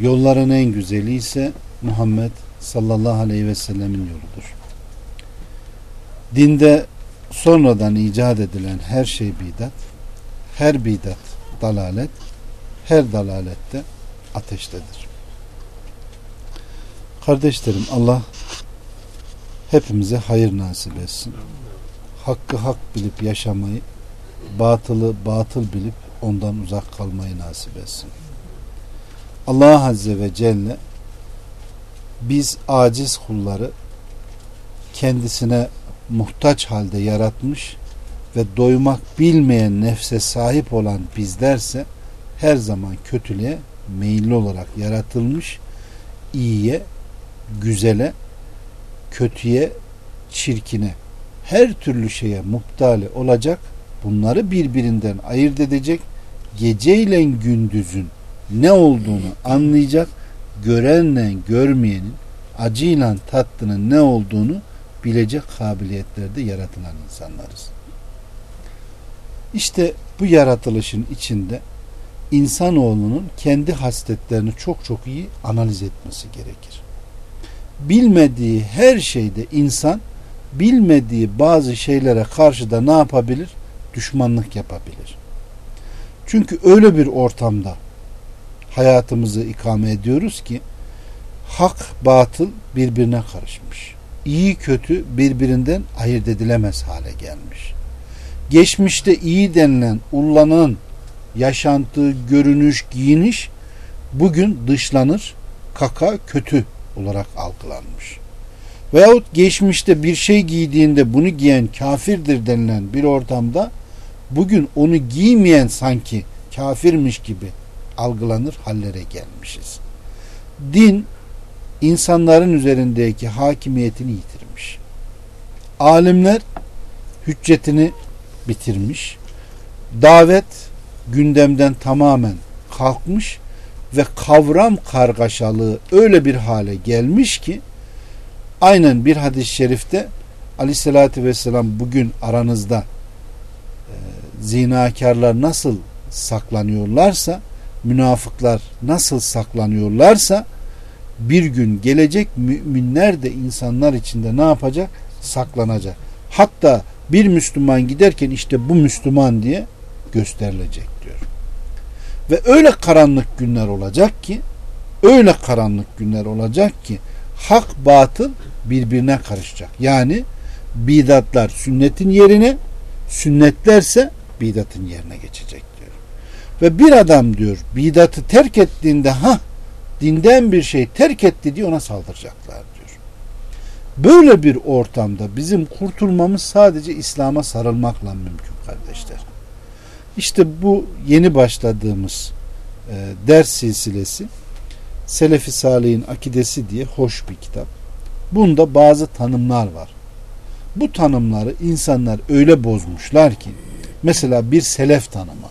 yolların en güzeli ise Muhammed sallallahu aleyhi ve sellemin yoludur. Dinde sonradan icat edilen her şey bidat, her bidat dalalet, her dalalette ateştedir. Kardeşlerim Allah hepimize hayır nasip etsin. Hakkı hak bilip yaşamayı, batılı batıl bilip ondan uzak kalmayı nasip etsin. Allah Azze ve Celle biz aciz kulları kendisine muhtaç halde yaratmış ve doymak bilmeyen nefse sahip olan bizlerse her zaman kötülüğe meyilli olarak yaratılmış iyiye, güzele, kötüye, çirkine, her türlü şeye muhtali olacak, bunları birbirinden ayırt edecek, geceyle gündüzün ne olduğunu anlayacak, görenle görmeyenin, acıyla tatlının ne olduğunu bilecek kabiliyetlerde yaratılan insanlarız. İşte bu yaratılışın içinde insanoğlunun kendi hasletlerini çok çok iyi analiz etmesi gerekir. Bilmediği her şeyde insan bilmediği bazı şeylere karşı da ne yapabilir? Düşmanlık yapabilir. Çünkü öyle bir ortamda hayatımızı ikame ediyoruz ki hak batıl birbirine karışmış. İyi kötü birbirinden ayırt edilemez hale gelmiş. Geçmişte iyi denilen ullanan yaşantı, görünüş, giyiniş bugün dışlanır, kaka kötü olarak algılanmış. Veyahut geçmişte bir şey giydiğinde bunu giyen kafirdir denilen bir ortamda bugün onu giymeyen sanki kafirmiş gibi algılanır hallere gelmişiz. Din insanların üzerindeki hakimiyetini yitirmiş. Alimler hüccetini bitirmiş. Davet gündemden tamamen kalkmış ve kavram kargaşalığı öyle bir hale gelmiş ki aynen bir hadis-i şerifte aleyhissalatü vesselam bugün aranızda e, zinakarlar nasıl saklanıyorlarsa münafıklar nasıl saklanıyorlarsa bir gün gelecek müminler de insanlar içinde ne yapacak? Saklanacak. Hatta bir Müslüman giderken işte bu Müslüman diye gösterilecek diyor. Ve öyle karanlık günler olacak ki öyle karanlık günler olacak ki hak batıl birbirine karışacak. Yani bidatlar sünnetin yerine sünnetlerse bidatın yerine geçecek. Ve bir adam diyor bidatı terk ettiğinde ha dinden bir şey terk etti diye ona saldıracaklar diyor. Böyle bir ortamda bizim kurtulmamız sadece İslam'a sarılmakla mümkün kardeşler. İşte bu yeni başladığımız e, ders silsilesi Selefi Salih'in akidesi diye hoş bir kitap. Bunda bazı tanımlar var. Bu tanımları insanlar öyle bozmuşlar ki mesela bir selef tanımı,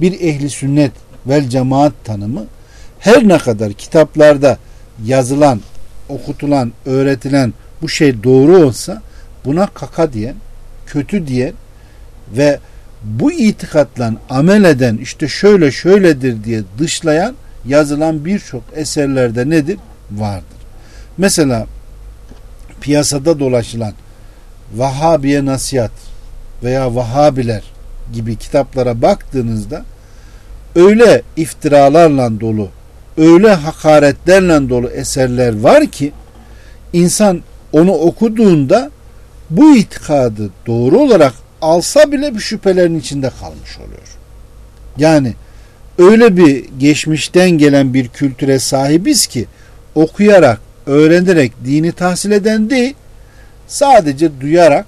bir ehli sünnet vel cemaat tanımı her ne kadar kitaplarda yazılan, okutulan, öğretilen bu şey doğru olsa buna kaka diyen, kötü diyen ve bu itikatla amel eden işte şöyle şöyledir diye dışlayan yazılan birçok eserlerde nedir? Vardır. Mesela piyasada dolaşılan Vahabiye nasihat veya Vahabiler gibi kitaplara baktığınızda öyle iftiralarla dolu, öyle hakaretlerle dolu eserler var ki insan onu okuduğunda bu itikadı doğru olarak alsa bile bir şüphelerin içinde kalmış oluyor. Yani öyle bir geçmişten gelen bir kültüre sahibiz ki okuyarak, öğrenerek dini tahsil eden değil, sadece duyarak,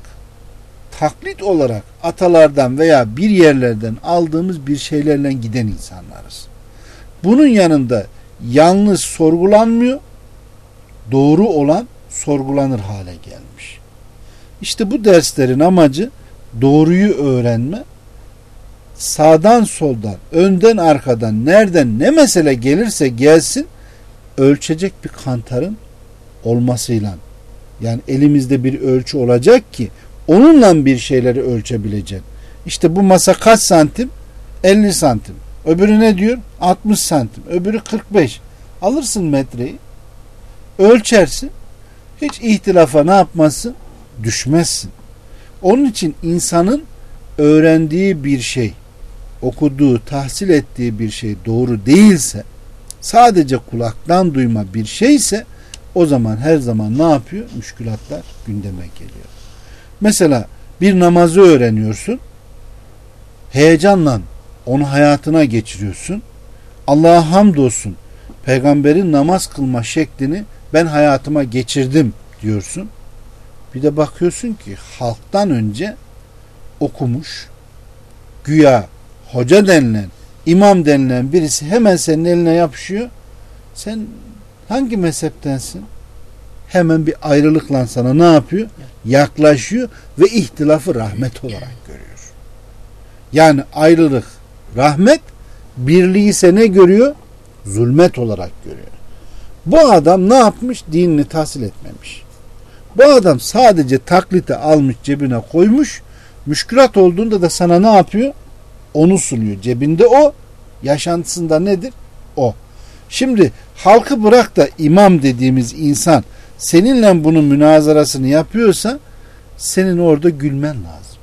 taklit olarak atalardan veya bir yerlerden aldığımız bir şeylerle giden insanlarız. Bunun yanında yalnız sorgulanmıyor, doğru olan sorgulanır hale gelmiş. İşte bu derslerin amacı doğruyu öğrenme, sağdan soldan, önden arkadan, nereden ne mesele gelirse gelsin ölçecek bir kantarın olmasıyla. Yani elimizde bir ölçü olacak ki onunla bir şeyleri ölçebileceksin. İşte bu masa kaç santim? 50 santim. Öbürü ne diyor? 60 santim. Öbürü 45. Alırsın metreyi. Ölçersin. Hiç ihtilafa ne yapmasın? Düşmezsin. Onun için insanın öğrendiği bir şey, okuduğu, tahsil ettiği bir şey doğru değilse, sadece kulaktan duyma bir şeyse o zaman her zaman ne yapıyor? Müşkülatlar gündeme geliyor. Mesela bir namazı öğreniyorsun. Heyecanla onu hayatına geçiriyorsun. Allah'a hamdolsun. Peygamberin namaz kılma şeklini ben hayatıma geçirdim diyorsun. Bir de bakıyorsun ki halktan önce okumuş, güya hoca denilen, imam denilen birisi hemen senin eline yapışıyor. Sen hangi mezheptensin? Hemen bir ayrılıkla sana ne yapıyor? Yaklaşıyor ve ihtilafı rahmet olarak görüyor. Yani ayrılık rahmet, birliği ise ne görüyor? Zulmet olarak görüyor. Bu adam ne yapmış? Dinini tahsil etmemiş. Bu adam sadece taklite almış cebine koymuş. Müşkülat olduğunda da sana ne yapıyor? Onu sunuyor. Cebinde o. Yaşantısında nedir? O. Şimdi halkı bırak da imam dediğimiz insan seninle bunun münazarasını yapıyorsa senin orada gülmen lazım.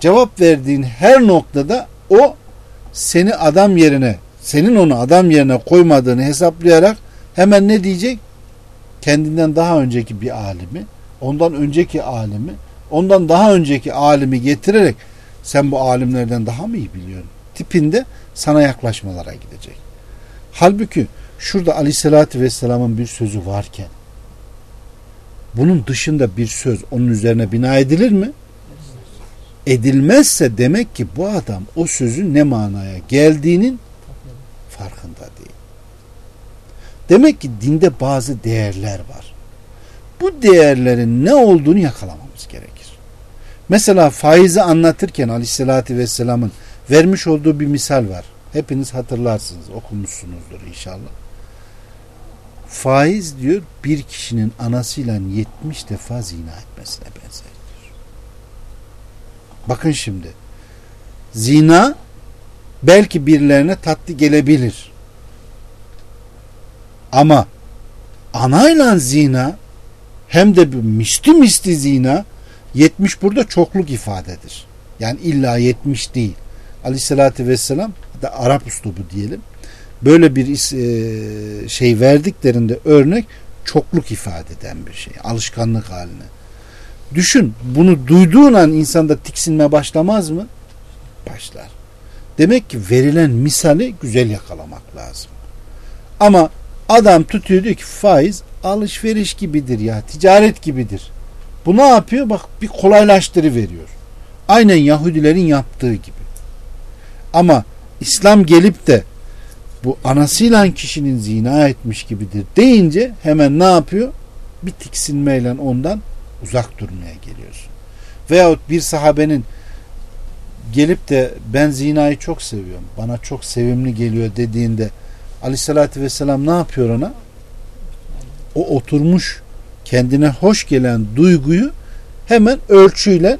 Cevap verdiğin her noktada o seni adam yerine senin onu adam yerine koymadığını hesaplayarak hemen ne diyecek? Kendinden daha önceki bir alimi, ondan önceki alimi, ondan daha önceki alimi getirerek sen bu alimlerden daha mı iyi biliyorsun? Tipinde sana yaklaşmalara gidecek. Halbuki şurada aleyhissalatü vesselamın bir sözü varken bunun dışında bir söz onun üzerine bina edilir mi? Edilmezse demek ki bu adam o sözün ne manaya geldiğinin farkında değil. Demek ki dinde bazı değerler var. Bu değerlerin ne olduğunu yakalamamız gerekir. Mesela faizi anlatırken aleyhissalatü vesselamın vermiş olduğu bir misal var. Hepiniz hatırlarsınız, okumuşsunuzdur inşallah. Faiz diyor bir kişinin anasıyla 70 defa zina etmesine benzer. Bakın şimdi. Zina belki birilerine tatlı gelebilir. Ama anayla zina hem de bir misli misli zina 70 burada çokluk ifadedir. Yani illa 70 değil. Aleyhissalatü vesselam da Arap uslubu diyelim. Böyle bir e, şey verdiklerinde örnek çokluk ifade eden bir şey. Alışkanlık haline. Düşün bunu duyduğun an insanda tiksinme başlamaz mı? Başlar. Demek ki verilen misali güzel yakalamak lazım. Ama adam tutuyor diyor ki faiz alışveriş gibidir ya ticaret gibidir. Bu ne yapıyor? Bak bir kolaylaştırı veriyor. Aynen Yahudilerin yaptığı gibi. Ama İslam gelip de bu anasıyla kişinin zina etmiş gibidir deyince hemen ne yapıyor? Bir tiksinmeyle ondan uzak durmaya geliyorsun. Veyahut bir sahabenin gelip de ben zinayı çok seviyorum. Bana çok sevimli geliyor dediğinde aleyhissalatü vesselam ne yapıyor ona? O oturmuş kendine hoş gelen duyguyu hemen ölçüyle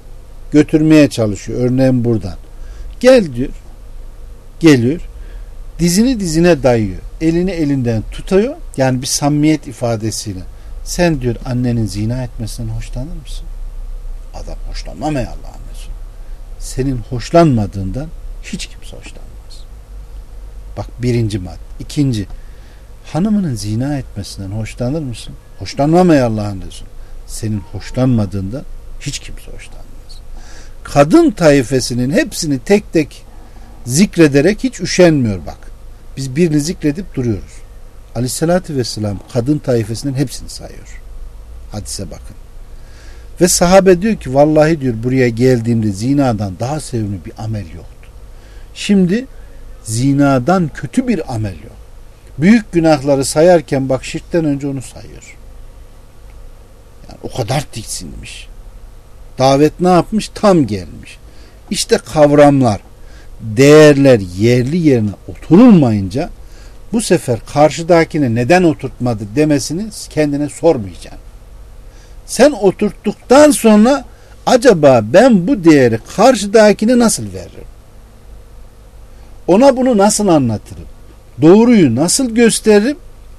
götürmeye çalışıyor. Örneğin buradan. Gel diyor. Geliyor. Dizini dizine dayıyor. Elini elinden tutuyor. Yani bir samimiyet ifadesiyle. Sen diyor annenin zina etmesinden hoşlanır mısın? Adam hoşlanmam ey Allah'ın Resulü. Senin hoşlanmadığından hiç kimse hoşlanmaz. Bak birinci madde. İkinci, hanımının zina etmesinden hoşlanır mısın? Hoşlanmam ey Allah'ın Resulü. Senin hoşlanmadığından hiç kimse hoşlanmaz. Kadın tayfesinin hepsini tek tek zikrederek hiç üşenmiyor bak. Biz birini zikredip duruyoruz. Aleyhissalatü vesselam kadın taifesinin hepsini sayıyor. Hadise bakın. Ve sahabe diyor ki vallahi diyor buraya geldiğimde zinadan daha sevimli bir amel yoktu. Şimdi zinadan kötü bir amel yok. Büyük günahları sayarken bak şirkten önce onu sayıyor. Yani o kadar tiksinmiş. Davet ne yapmış? Tam gelmiş. İşte kavramlar, değerler yerli yerine oturulmayınca bu sefer karşıdakine neden oturtmadı demesini kendine sormayacaksın. Sen oturttuktan sonra acaba ben bu değeri karşıdakine nasıl veririm? Ona bunu nasıl anlatırım? Doğruyu nasıl gösteririm?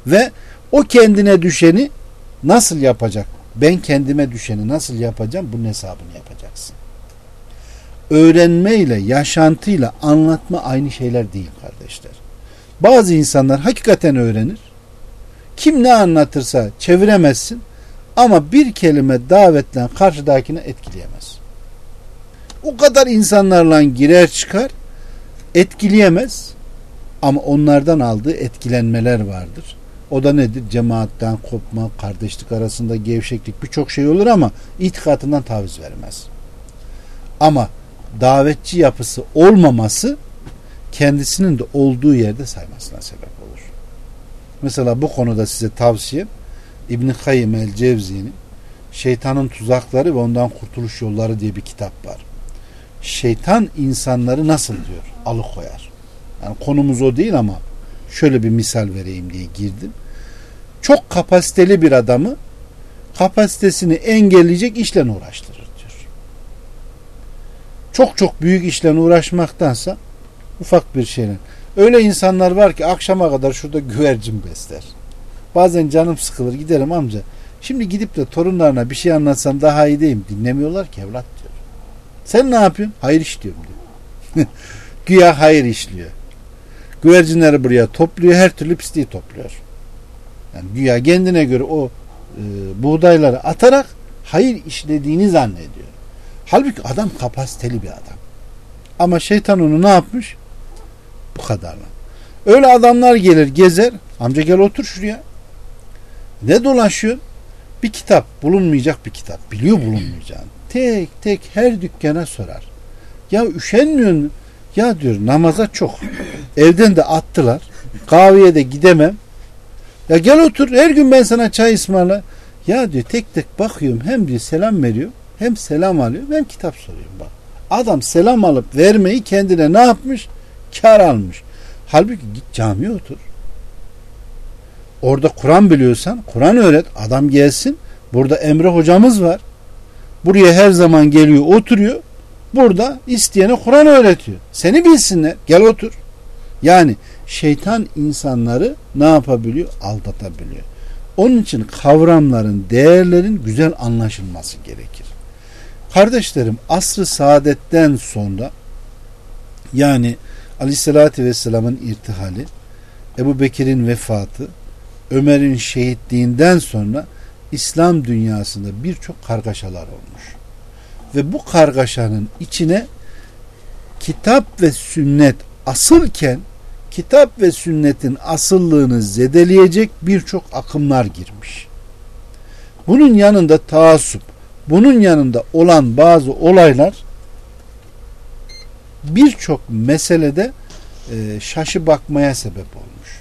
Ve o kendine düşeni nasıl yapacak? Ben kendime düşeni nasıl yapacağım? Bunun hesabını yapacaksın. Öğrenmeyle, yaşantıyla anlatma aynı şeyler değil kardeşler. Bazı insanlar hakikaten öğrenir. Kim ne anlatırsa çeviremezsin ama bir kelime davetle karşıdakini etkileyemez. O kadar insanlarla girer çıkar etkileyemez ama onlardan aldığı etkilenmeler vardır. O da nedir? Cemaatten kopma, kardeşlik arasında gevşeklik birçok şey olur ama itikatından taviz vermez. Ama davetçi yapısı olmaması kendisinin de olduğu yerde saymasına sebep olur. Mesela bu konuda size tavsiyem İbn Kayyim el Cevzi'nin Şeytanın Tuzakları ve Ondan Kurtuluş Yolları diye bir kitap var. Şeytan insanları nasıl diyor? Alıkoyar. Yani konumuz o değil ama şöyle bir misal vereyim diye girdim. Çok kapasiteli bir adamı kapasitesini engelleyecek işle uğraştırır. Çok çok büyük işle uğraşmaktansa ufak bir şeyle. Öyle insanlar var ki akşama kadar şurada güvercin besler. Bazen canım sıkılır giderim amca. Şimdi gidip de torunlarına bir şey anlatsam daha iyi değil mi? Dinlemiyorlar ki evlat diyor. Sen ne yapıyorsun? Hayır işliyorum diyor. Güya hayır işliyor. Güvercinleri buraya topluyor. Her türlü pisliği topluyor. Yani güya kendine göre o e, buğdayları atarak hayır işlediğini zannediyor. Halbuki adam kapasiteli bir adam. Ama şeytan onu ne yapmış? Bu kadarla. Öyle adamlar gelir gezer. Amca gel otur şuraya. Ne dolaşıyor? Bir kitap, bulunmayacak bir kitap. Biliyor bulunmayacağını. Tek tek her dükkana sorar. Ya üşenmiyor? Ya diyor namaza çok. Evden de attılar. Kahveye de gidemem. Ya gel otur her gün ben sana çay ısmarla. Ya diyor tek tek bakıyorum hem diyor selam veriyor hem selam alıyor hem kitap soruyorum bak. Adam selam alıp vermeyi kendine ne yapmış? Kar almış. Halbuki git camiye otur. Orada Kur'an biliyorsan Kur'an öğret. Adam gelsin. Burada Emre hocamız var. Buraya her zaman geliyor oturuyor. Burada isteyene Kur'an öğretiyor. Seni bilsinler. Gel otur. Yani şeytan insanları ne yapabiliyor? Aldatabiliyor. Onun için kavramların, değerlerin güzel anlaşılması gerekir. Kardeşlerim asrı saadetten sonra yani Aleyhisselatü Vesselam'ın irtihali, Ebu Bekir'in vefatı, Ömer'in şehitliğinden sonra İslam dünyasında birçok kargaşalar olmuş. Ve bu kargaşanın içine kitap ve sünnet asılken kitap ve sünnetin asıllığını zedeleyecek birçok akımlar girmiş. Bunun yanında taassup, bunun yanında olan bazı olaylar birçok meselede e, şaşı bakmaya sebep olmuş.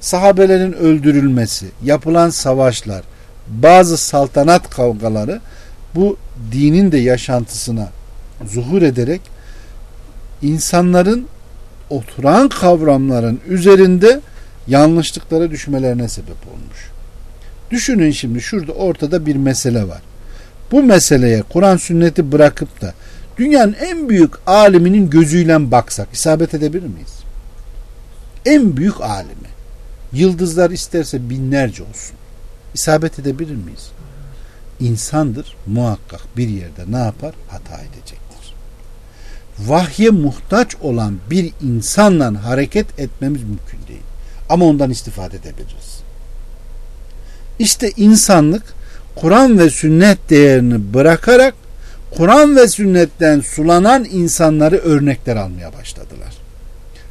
Sahabelerin öldürülmesi, yapılan savaşlar, bazı saltanat kavgaları bu dinin de yaşantısına zuhur ederek insanların oturan kavramların üzerinde yanlışlıklara düşmelerine sebep olmuş. Düşünün şimdi şurada ortada bir mesele var. Bu meseleye Kur'an sünneti bırakıp da dünyanın en büyük aliminin gözüyle baksak isabet edebilir miyiz? En büyük alimi. Yıldızlar isterse binlerce olsun. İsabet edebilir miyiz? İnsandır muhakkak bir yerde ne yapar? Hata edecektir. Vahye muhtaç olan bir insanla hareket etmemiz mümkün değil. Ama ondan istifade edebiliriz. İşte insanlık Kur'an ve sünnet değerini bırakarak Kur'an ve sünnetten sulanan insanları örnekler almaya başladılar.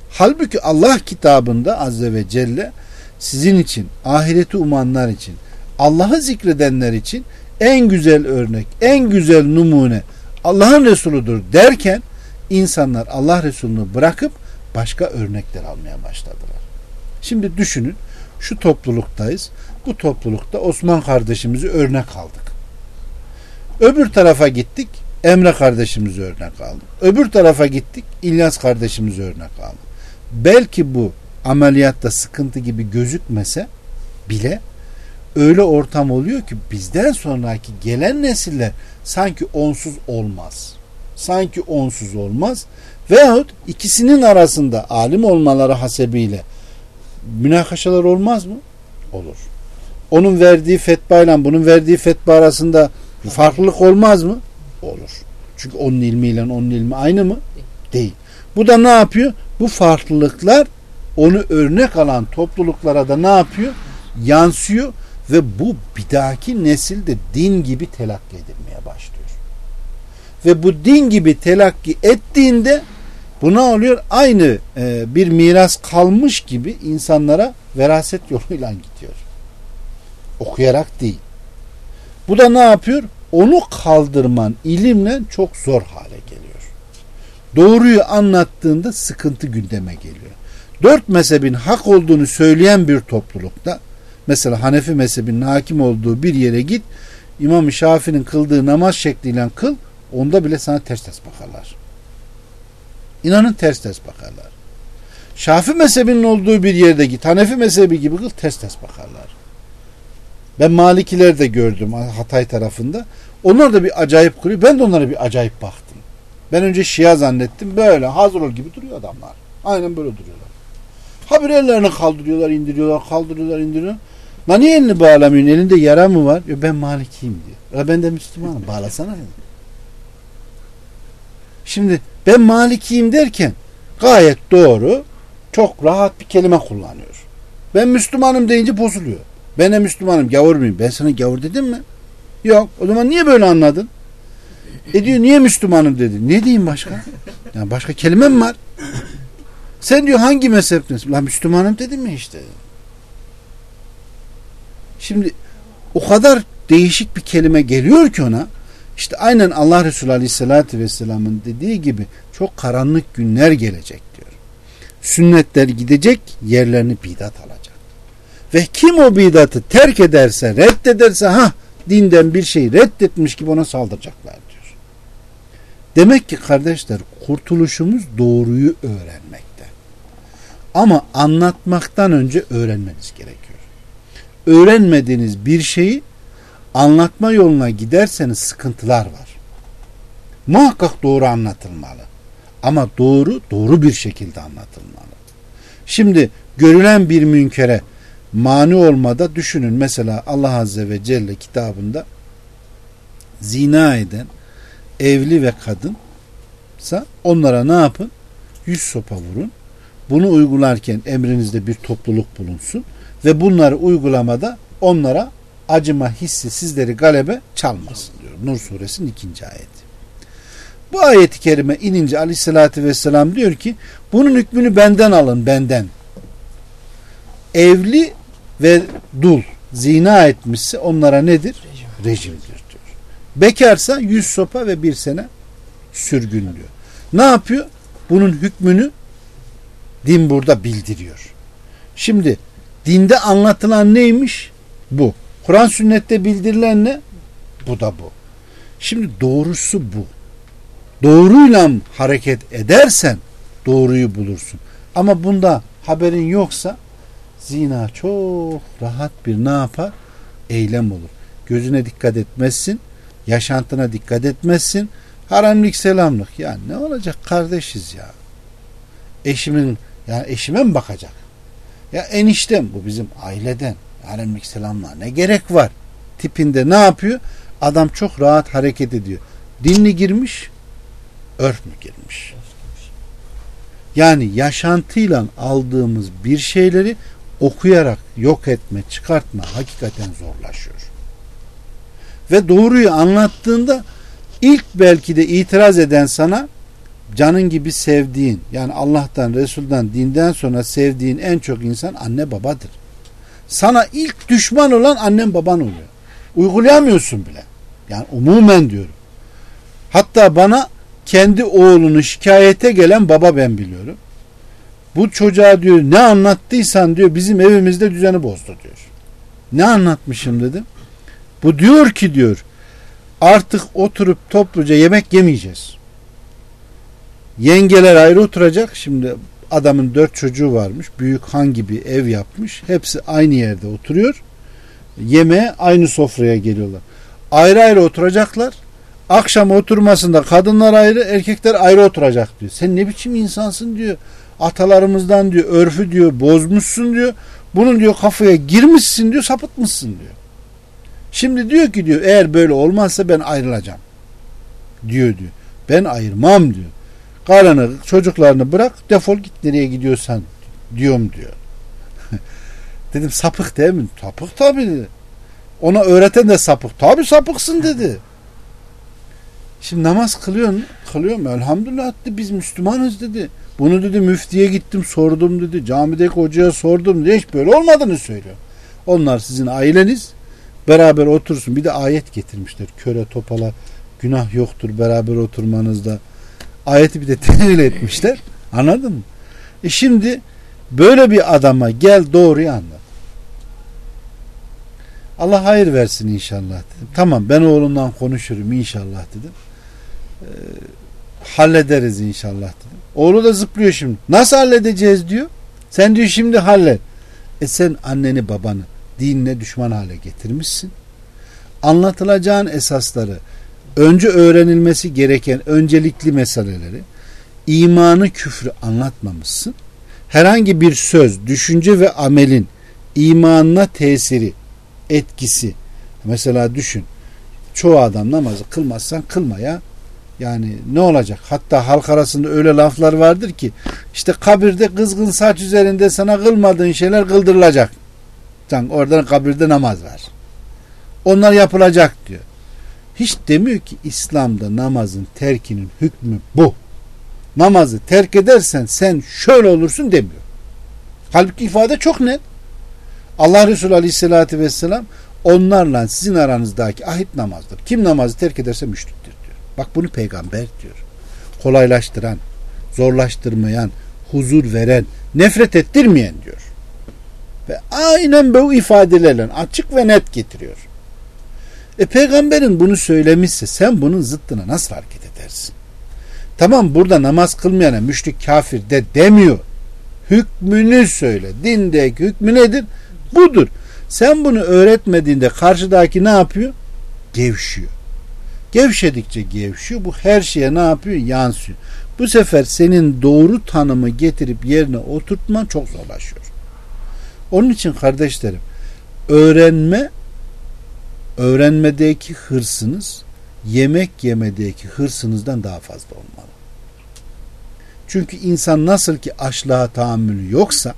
Halbuki Allah kitabında Azze ve Celle sizin için, ahireti umanlar için, Allah'ı zikredenler için en güzel örnek, en güzel numune Allah'ın Resuludur derken insanlar Allah Resulü'nü bırakıp başka örnekler almaya başladılar. Şimdi düşünün şu topluluktayız. Bu toplulukta Osman kardeşimizi örnek aldık. Öbür tarafa gittik. Emre kardeşimizi örnek aldık. Öbür tarafa gittik. İlyas kardeşimizi örnek aldık. Belki bu ameliyatta sıkıntı gibi gözükmese bile öyle ortam oluyor ki bizden sonraki gelen nesiller sanki onsuz olmaz. Sanki onsuz olmaz. Veyahut ikisinin arasında alim olmaları hasebiyle münakaşalar olmaz mı? Olur. Onun verdiği fetva bunun verdiği fetva arasında farklılık olmaz mı? Olur. Çünkü onun ilmiyle onun ilmi aynı mı? Değil. Bu da ne yapıyor? Bu farklılıklar onu örnek alan topluluklara da ne yapıyor? Yansıyor ve bu bir dahaki nesilde din gibi telakki edilmeye başlıyor. Ve bu din gibi telakki ettiğinde bu ne oluyor? Aynı e, bir miras kalmış gibi insanlara veraset yoluyla gidiyor. Okuyarak değil. Bu da ne yapıyor? Onu kaldırman ilimle çok zor hale geliyor. Doğruyu anlattığında sıkıntı gündeme geliyor. Dört mezhebin hak olduğunu söyleyen bir toplulukta mesela Hanefi mezhebinin hakim olduğu bir yere git İmam Şafii'nin kıldığı namaz şekliyle kıl onda bile sana ters ters bakarlar. İnanın ters ters bakarlar. Şafi mezhebinin olduğu bir yerde git Hanefi mezhebi gibi kıl ters ters bakarlar. Ben Malikiler de gördüm Hatay tarafında. Onlar da bir acayip kuruyor. Ben de onlara bir acayip baktım. Ben önce Şia zannettim. Böyle hazır ol gibi duruyor adamlar. Aynen böyle duruyorlar. Ha bir ellerini kaldırıyorlar, indiriyorlar, kaldırıyorlar, indiriyorlar. Lan niye elini bağlamıyorsun? Elinde yara mı var? Ya ben Malikiyim diyor. Ya ben de Müslümanım. Bağlasana. Şimdi ben Malikiyim derken gayet doğru, çok rahat bir kelime kullanıyor. Ben Müslümanım deyince bozuluyor. Ben de Müslümanım, gavur muyum? Ben sana gavur dedim mi? Yok. O zaman niye böyle anladın? E diyor niye Müslümanım dedi. Ne diyeyim başka? Yani başka kelime mi var? Sen diyor hangi mezheptesin? La Müslümanım dedim mi işte? Şimdi o kadar değişik bir kelime geliyor ki ona işte aynen Allah Resulü Aleyhisselatü Vesselam'ın dediği gibi çok karanlık günler gelecek diyor. Sünnetler gidecek yerlerini bidat alacak. Ve kim o bidatı terk ederse reddederse ha dinden bir şey reddetmiş gibi ona saldıracaklar diyor. Demek ki kardeşler kurtuluşumuz doğruyu öğrenmekte. Ama anlatmaktan önce öğrenmeniz gerekiyor. Öğrenmediğiniz bir şeyi anlatma yoluna giderseniz sıkıntılar var. Muhakkak doğru anlatılmalı. Ama doğru, doğru bir şekilde anlatılmalı. Şimdi görülen bir münkere mani olmada düşünün. Mesela Allah Azze ve Celle kitabında zina eden evli ve kadınsa onlara ne yapın? Yüz sopa vurun. Bunu uygularken emrinizde bir topluluk bulunsun ve bunları uygulamada onlara acıma hissi sizleri galebe çalmasın diyor. Nur suresinin ikinci ayeti. Bu ayeti kerime inince aleyhissalatü vesselam diyor ki bunun hükmünü benden alın benden. Evli ve dul zina etmişse onlara nedir? Rejim. Rejimdir diyor. Bekarsa yüz sopa ve bir sene sürgün diyor. Ne yapıyor? Bunun hükmünü din burada bildiriyor. Şimdi dinde anlatılan neymiş? Bu. Kur'an sünnette bildirilen ne? Bu da bu. Şimdi doğrusu bu. Doğruyla hareket edersen doğruyu bulursun. Ama bunda haberin yoksa zina çok rahat bir ne yapar? Eylem olur. Gözüne dikkat etmezsin. Yaşantına dikkat etmezsin. Haramlık selamlık. Ya ne olacak kardeşiz ya. Eşimin yani eşime mi bakacak? Ya eniştem bu bizim aileden. Haramlık selamlar ne gerek var? Tipinde ne yapıyor? Adam çok rahat hareket ediyor. Dinli girmiş, örf mü girmiş? Yani yaşantıyla aldığımız bir şeyleri okuyarak yok etme, çıkartma hakikaten zorlaşıyor. Ve doğruyu anlattığında ilk belki de itiraz eden sana canın gibi sevdiğin yani Allah'tan, Resul'dan, dinden sonra sevdiğin en çok insan anne babadır. Sana ilk düşman olan annen baban oluyor. Uygulayamıyorsun bile. Yani umumen diyorum. Hatta bana kendi oğlunu şikayete gelen baba ben biliyorum. Bu çocuğa diyor ne anlattıysan diyor bizim evimizde düzeni bozdu diyor. Ne anlatmışım dedim. Bu diyor ki diyor artık oturup topluca yemek yemeyeceğiz. Yengeler ayrı oturacak. Şimdi adamın dört çocuğu varmış. Büyük han gibi ev yapmış. Hepsi aynı yerde oturuyor. Yemeğe aynı sofraya geliyorlar. Ayrı ayrı oturacaklar. Akşam oturmasında kadınlar ayrı, erkekler ayrı oturacak diyor. Sen ne biçim insansın diyor. Atalarımızdan diyor, örfü diyor, bozmuşsun diyor. Bunun diyor kafaya girmişsin diyor, sapıtmışsın diyor. Şimdi diyor ki diyor eğer böyle olmazsa ben ayrılacağım. Diyor diyor. Ben ayırmam diyor. Karını çocuklarını bırak defol git nereye gidiyorsan diyorum diyor. Dedim sapık değil mi? Sapık tabii dedi. Ona öğreten de sapık. Tabii sapıksın dedi. Şimdi namaz kılıyorsun. Kılıyorum. Elhamdülillah dedi. Biz Müslümanız dedi. Bunu dedi müftiye gittim sordum dedi. Camideki hocaya sordum diye hiç böyle olmadığını söylüyor. Onlar sizin aileniz beraber otursun. Bir de ayet getirmişler. Köre topala günah yoktur beraber oturmanızda. Ayeti bir de tevil etmişler. Anladın mı? E şimdi böyle bir adama gel doğruyu anlat. Allah hayır versin inşallah dedim. Tamam ben oğlumdan konuşurum inşallah dedim. E, hallederiz inşallah dedim. Oğlu da zıplıyor şimdi. Nasıl halledeceğiz diyor. Sen diyor şimdi hallet. E sen anneni babanı dinine düşman hale getirmişsin. Anlatılacağın esasları önce öğrenilmesi gereken öncelikli meseleleri imanı küfrü anlatmamışsın. Herhangi bir söz, düşünce ve amelin imanına tesiri, etkisi. Mesela düşün. Çoğu adam namazı kılmazsan kılma ya. Yani ne olacak? Hatta halk arasında öyle laflar vardır ki işte kabirde kızgın saç üzerinde sana kılmadığın şeyler kıldırılacak. Sen oradan kabirde namaz ver. Onlar yapılacak diyor. Hiç demiyor ki İslam'da namazın terkinin hükmü bu. Namazı terk edersen sen şöyle olursun demiyor. Halbuki ifade çok net. Allah Resulü Aleyhisselatü Vesselam onlarla sizin aranızdaki ahit namazdır. Kim namazı terk ederse diyor. Bak bunu peygamber diyor. Kolaylaştıran, zorlaştırmayan, huzur veren, nefret ettirmeyen diyor. Ve aynen bu ifadelerle açık ve net getiriyor. E peygamberin bunu söylemişse sen bunun zıttına nasıl hareket edersin? Tamam burada namaz kılmayana müşrik kafir de demiyor. Hükmünü söyle. Dindeki hükmü nedir? Budur. Sen bunu öğretmediğinde karşıdaki ne yapıyor? Gevşiyor. Gevşedikçe gevşiyor. Bu her şeye ne yapıyor? Yansıyor. Bu sefer senin doğru tanımı getirip yerine oturtman çok zorlaşıyor. Onun için kardeşlerim öğrenme öğrenmedeki hırsınız yemek yemedeki hırsınızdan daha fazla olmalı. Çünkü insan nasıl ki açlığa tahammülü yoksa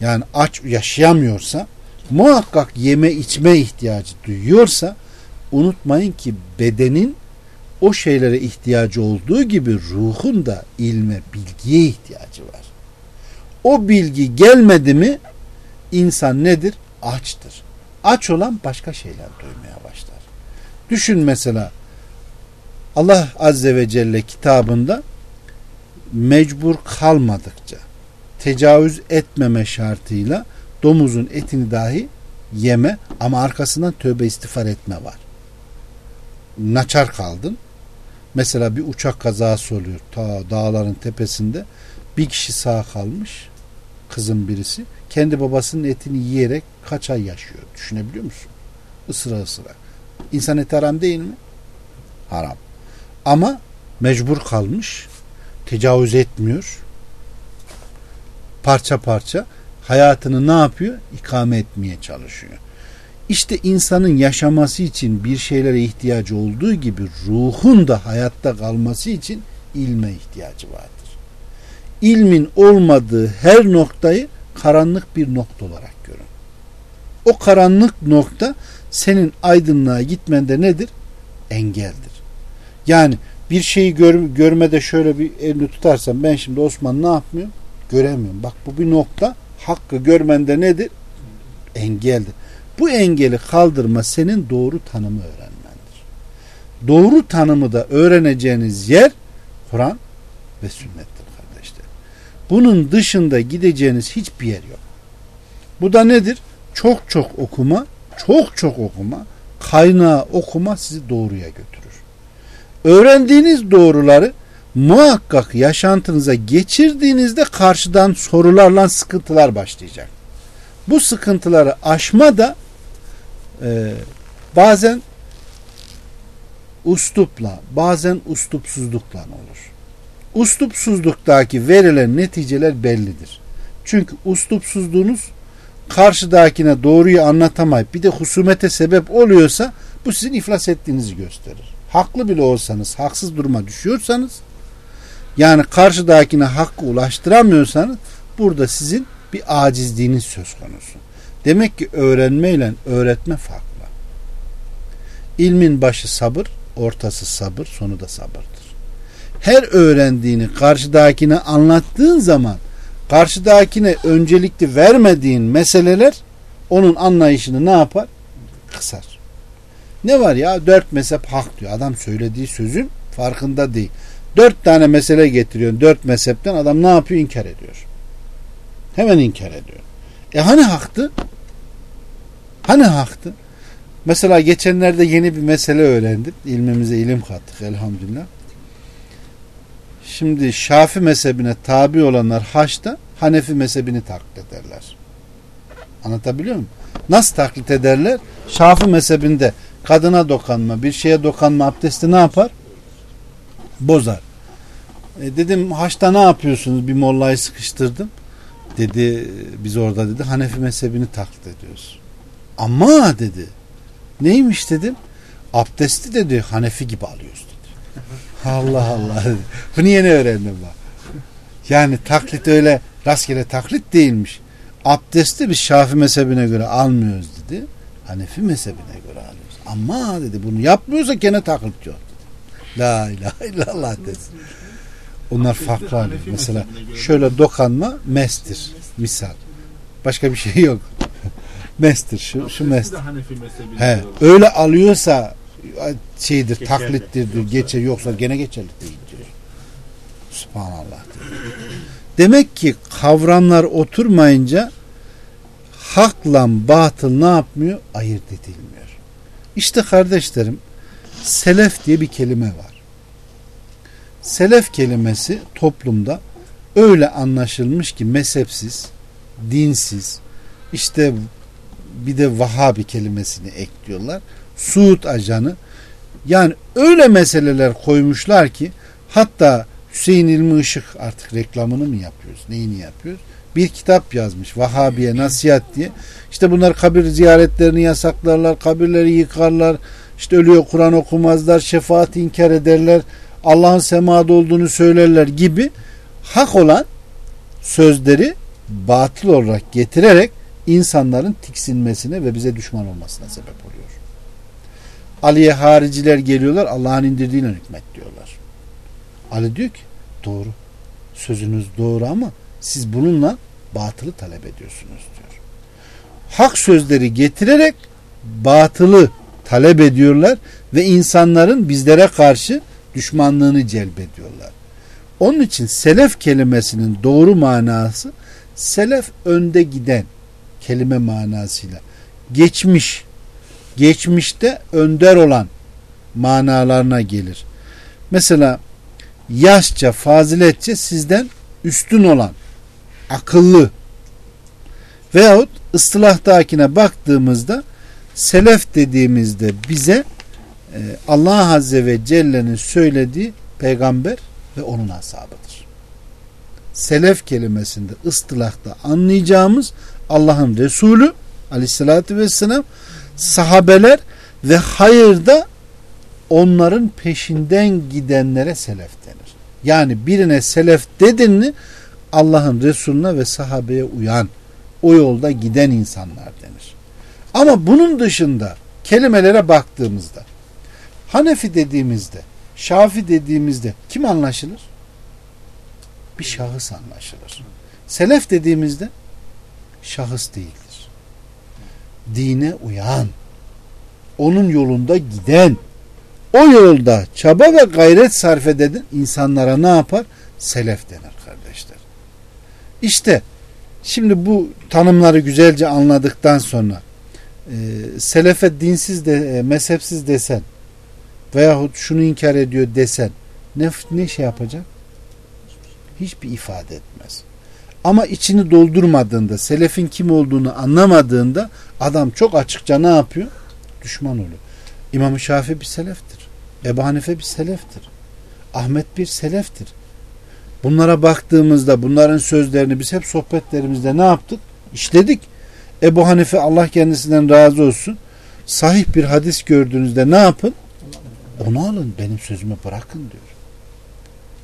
yani aç yaşayamıyorsa muhakkak yeme içme ihtiyacı duyuyorsa unutmayın ki bedenin o şeylere ihtiyacı olduğu gibi ruhun da ilme, bilgiye ihtiyacı var. O bilgi gelmedi mi insan nedir? Açtır. Aç olan başka şeyler duymaya başlar. Düşün mesela Allah Azze ve Celle kitabında mecbur kalmadıkça tecavüz etmeme şartıyla domuzun etini dahi yeme ama arkasından tövbe istiğfar etme var. Naçar kaldın. Mesela bir uçak kazası oluyor ta dağların tepesinde. Bir kişi sağ kalmış. Kızın birisi. Kendi babasının etini yiyerek kaç ay yaşıyor. Düşünebiliyor musun? Isıra ısıra. İnsan eti haram değil mi? Haram. Ama mecbur kalmış. Tecavüz etmiyor. Parça parça hayatını ne yapıyor? İkame etmeye çalışıyor. İşte insanın yaşaması için bir şeylere ihtiyacı olduğu gibi ruhun da hayatta kalması için ilme ihtiyacı vardır. İlmin olmadığı her noktayı karanlık bir nokta olarak görün. O karanlık nokta senin aydınlığa gitmende nedir? Engeldir. Yani bir şeyi gör, görmede şöyle bir elini tutarsam ben şimdi Osman ne yapmıyorum? Göremiyorum. Bak bu bir nokta hakkı görmende nedir? Engeldir. Bu engeli kaldırma senin doğru tanımı öğrenmendir. Doğru tanımı da öğreneceğiniz yer Kur'an ve sünnettir kardeşler. Bunun dışında gideceğiniz hiçbir yer yok. Bu da nedir? Çok çok okuma, çok çok okuma, kaynağı okuma sizi doğruya götürür. Öğrendiğiniz doğruları muhakkak yaşantınıza geçirdiğinizde karşıdan sorularla sıkıntılar başlayacak. Bu sıkıntıları aşma da e, bazen ustupla bazen ustupsuzlukla olur. Ustupsuzluktaki verilen neticeler bellidir. Çünkü ustupsuzluğunuz karşıdakine doğruyu anlatamayıp bir de husumete sebep oluyorsa bu sizin iflas ettiğinizi gösterir. Haklı bile olsanız, haksız duruma düşüyorsanız yani karşıdakine hakkı ulaştıramıyorsanız burada sizin bir acizliğiniz söz konusu. Demek ki öğrenmeyle öğretme farklı. İlmin başı sabır, ortası sabır, sonu da sabırdır. Her öğrendiğini karşıdakine anlattığın zaman karşıdakine öncelikli vermediğin meseleler onun anlayışını ne yapar? Kısar. Ne var ya dört mezhep hak diyor. Adam söylediği sözün farkında değil. Dört tane mesele getiriyor. Dört mezhepten adam ne yapıyor? İnkar ediyor. Hemen inkar ediyor. E hani haktı? Hani haktı? Mesela geçenlerde yeni bir mesele öğrendim. İlmimize ilim kattık elhamdülillah. Şimdi Şafi mezhebine tabi olanlar haçta Hanefi mezhebini taklit ederler. Anlatabiliyor muyum? Nasıl taklit ederler? Şafi mezhebinde kadına dokanma, bir şeye dokanma abdesti ne yapar? Bozar. E dedim haçta ne yapıyorsunuz? Bir mollayı sıkıştırdım. Dedi biz orada dedi Hanefi mezhebini taklit ediyoruz. Ama dedi neymiş dedim. Abdesti dedi Hanefi gibi alıyoruz dedi. Allah Allah dedi. Bunu yeni öğrendim bak. Yani taklit öyle rastgele taklit değilmiş. Abdesti biz Şafi mezhebine göre almıyoruz dedi. Hanefi mezhebine göre alıyoruz. Ama dedi bunu yapmıyorsa gene taklit yok dedi. La ilahe illallah dedi. Onlar farklı alıyor. Mesela şöyle dokanma mestir. Misal. Başka bir şey yok. mestir şu şu mestir. He, öyle alıyorsa şeydir geçerli. taklittir diyor. Geçer yoksa gene geçerli değil diyor. Subhanallah. Diyor. Demek ki kavramlar oturmayınca hakla batıl ne yapmıyor? Ayırt edilmiyor. İşte kardeşlerim selef diye bir kelime var. Selef kelimesi toplumda öyle anlaşılmış ki mezhepsiz, dinsiz, işte bir de Vahabi kelimesini ekliyorlar. Suud ajanı yani öyle meseleler koymuşlar ki hatta Hüseyin İlmi Işık artık reklamını mı yapıyoruz? Neyini yapıyoruz? Bir kitap yazmış Vahabiye nasihat diye. İşte bunlar kabir ziyaretlerini yasaklarlar, kabirleri yıkarlar, işte ölüyor Kur'an okumazlar, şefaat inkar ederler, Allah'ın semada olduğunu söylerler gibi hak olan sözleri batıl olarak getirerek insanların tiksinmesine ve bize düşman olmasına sebep oluyor. Ali'ye hariciler geliyorlar Allah'ın indirdiğine hükmet diyorlar. Ali diyor ki doğru sözünüz doğru ama siz bununla batılı talep ediyorsunuz diyor. Hak sözleri getirerek batılı talep ediyorlar ve insanların bizlere karşı düşmanlığını celbediyorlar. Onun için selef kelimesinin doğru manası selef önde giden kelime manasıyla geçmiş geçmişte önder olan manalarına gelir. Mesela yaşça, faziletçe sizden üstün olan, akıllı veyahut ıstılahtakine baktığımızda selef dediğimizde bize Allah Azze ve Celle'nin söylediği peygamber ve onun ashabıdır. Selef kelimesinde ıstılahta anlayacağımız Allah'ın Resulü aleyhissalatü vesselam sahabeler ve hayırda onların peşinden gidenlere selef denir. Yani birine selef dedin Allah'ın Resulüne ve sahabeye uyan, o yolda giden insanlar denir. Ama bunun dışında kelimelere baktığımızda Hanefi dediğimizde, Şafi dediğimizde kim anlaşılır? Bir şahıs anlaşılır. Selef dediğimizde şahıs değildir. Dine uyan, onun yolunda giden, o yolda çaba ve gayret sarf eden insanlara ne yapar? Selef denir kardeşler. İşte şimdi bu tanımları güzelce anladıktan sonra e, selefe dinsiz de e, mezhepsiz desen veyahut şunu inkar ediyor desen ne, ne şey yapacak? Hiçbir ifade etmez. Ama içini doldurmadığında, selefin kim olduğunu anlamadığında adam çok açıkça ne yapıyor? Düşman oluyor. İmam-ı Şafii bir seleftir. Ebu Hanife bir seleftir. Ahmet bir seleftir. Bunlara baktığımızda bunların sözlerini biz hep sohbetlerimizde ne yaptık? İşledik. Ebu Hanife Allah kendisinden razı olsun. Sahih bir hadis gördüğünüzde ne yapın? Onu alın benim sözümü bırakın diyor.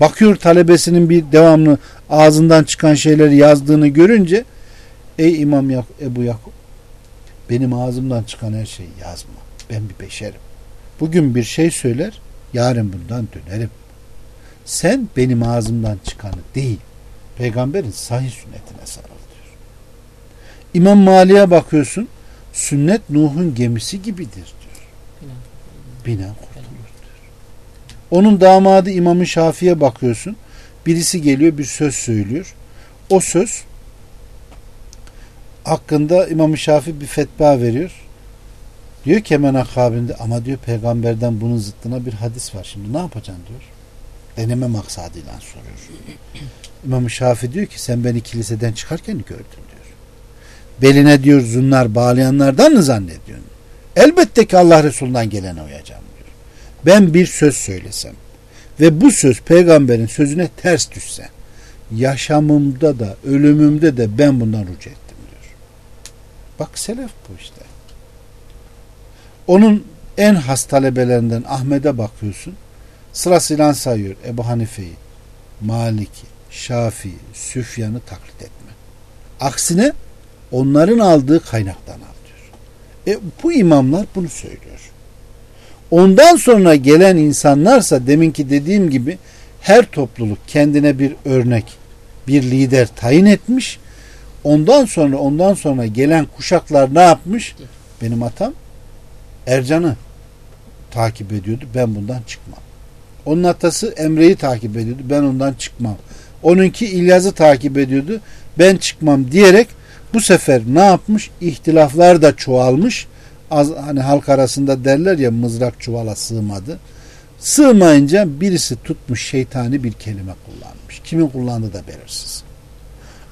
Bakıyor talebesinin bir devamlı ağzından çıkan şeyleri yazdığını görünce ey İmam Ebu Yakup benim ağzımdan çıkan her şeyi yazma. Ben bir beşerim. Bugün bir şey söyler yarın bundan dönerim. Sen benim ağzımdan çıkanı değil peygamberin sahih sünnetine sarıl diyor. İmam Mali'ye bakıyorsun sünnet Nuh'un gemisi gibidir diyor. Binen onun damadı İmam-ı Şafi'ye bakıyorsun. Birisi geliyor bir söz söylüyor. O söz hakkında İmam-ı Şafi bir fetva veriyor. Diyor ki hemen akabinde ama diyor peygamberden bunun zıttına bir hadis var. Şimdi ne yapacaksın diyor. Deneme maksadıyla soruyor. İmam-ı Şafi diyor ki sen beni kiliseden çıkarken gördün diyor. Beline diyor zunlar bağlayanlardan mı zannediyorsun? Elbette ki Allah Resulü'nden gelene uyacağım ben bir söz söylesem ve bu söz peygamberin sözüne ters düşse yaşamımda da ölümümde de ben bundan rücu ettim diyor. Bak selef bu işte. Onun en has talebelerinden Ahmet'e bakıyorsun. Sırasıyla sayıyor Ebu Hanife'yi, Malik'i, Şafii, Süfyan'ı taklit etme. Aksine onların aldığı kaynaktan al diyor. E, bu imamlar bunu söylüyor. Ondan sonra gelen insanlarsa deminki dediğim gibi her topluluk kendine bir örnek, bir lider tayin etmiş. Ondan sonra ondan sonra gelen kuşaklar ne yapmış? Benim atam Ercan'ı takip ediyordu. Ben bundan çıkmam. Onun atası Emre'yi takip ediyordu. Ben ondan çıkmam. Onunki İlyas'ı takip ediyordu. Ben çıkmam diyerek bu sefer ne yapmış? İhtilaflar da çoğalmış az, hani halk arasında derler ya mızrak çuvala sığmadı. Sığmayınca birisi tutmuş şeytani bir kelime kullanmış. Kimin kullandığı da belirsiz.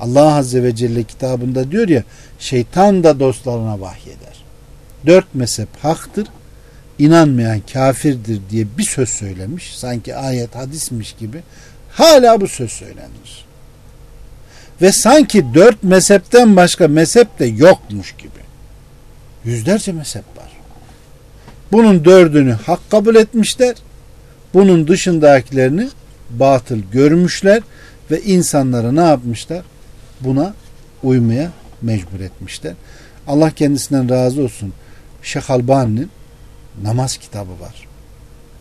Allah Azze ve Celle kitabında diyor ya şeytan da dostlarına vahyeder. Dört mezhep haktır. inanmayan kafirdir diye bir söz söylemiş. Sanki ayet hadismiş gibi. Hala bu söz söylenir. Ve sanki dört mezhepten başka mezhep de yokmuş gibi. Yüzlerce mezhep var. Bunun dördünü hak kabul etmişler. Bunun dışındakilerini batıl görmüşler ve insanları ne yapmışlar? Buna uymaya mecbur etmişler. Allah kendisinden razı olsun. Şeyh Albani'nin namaz kitabı var.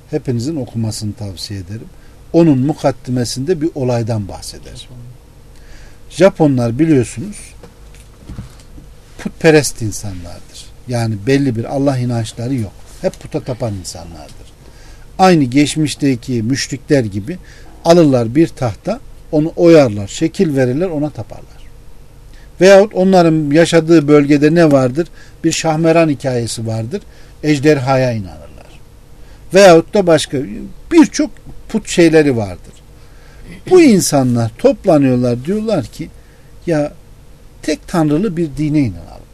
Hepinizin okumasını tavsiye ederim. Onun mukaddimesinde bir olaydan bahseder. Japonlar biliyorsunuz putperest insanlardır. Yani belli bir Allah inançları yok. Hep puta tapan insanlardır. Aynı geçmişteki müşrikler gibi alırlar bir tahta onu oyarlar, şekil verirler ona taparlar. Veyahut onların yaşadığı bölgede ne vardır? Bir şahmeran hikayesi vardır. Ejderhaya inanırlar. Veyahut da başka birçok put şeyleri vardır. Bu insanlar toplanıyorlar diyorlar ki ya tek tanrılı bir dine inanalım.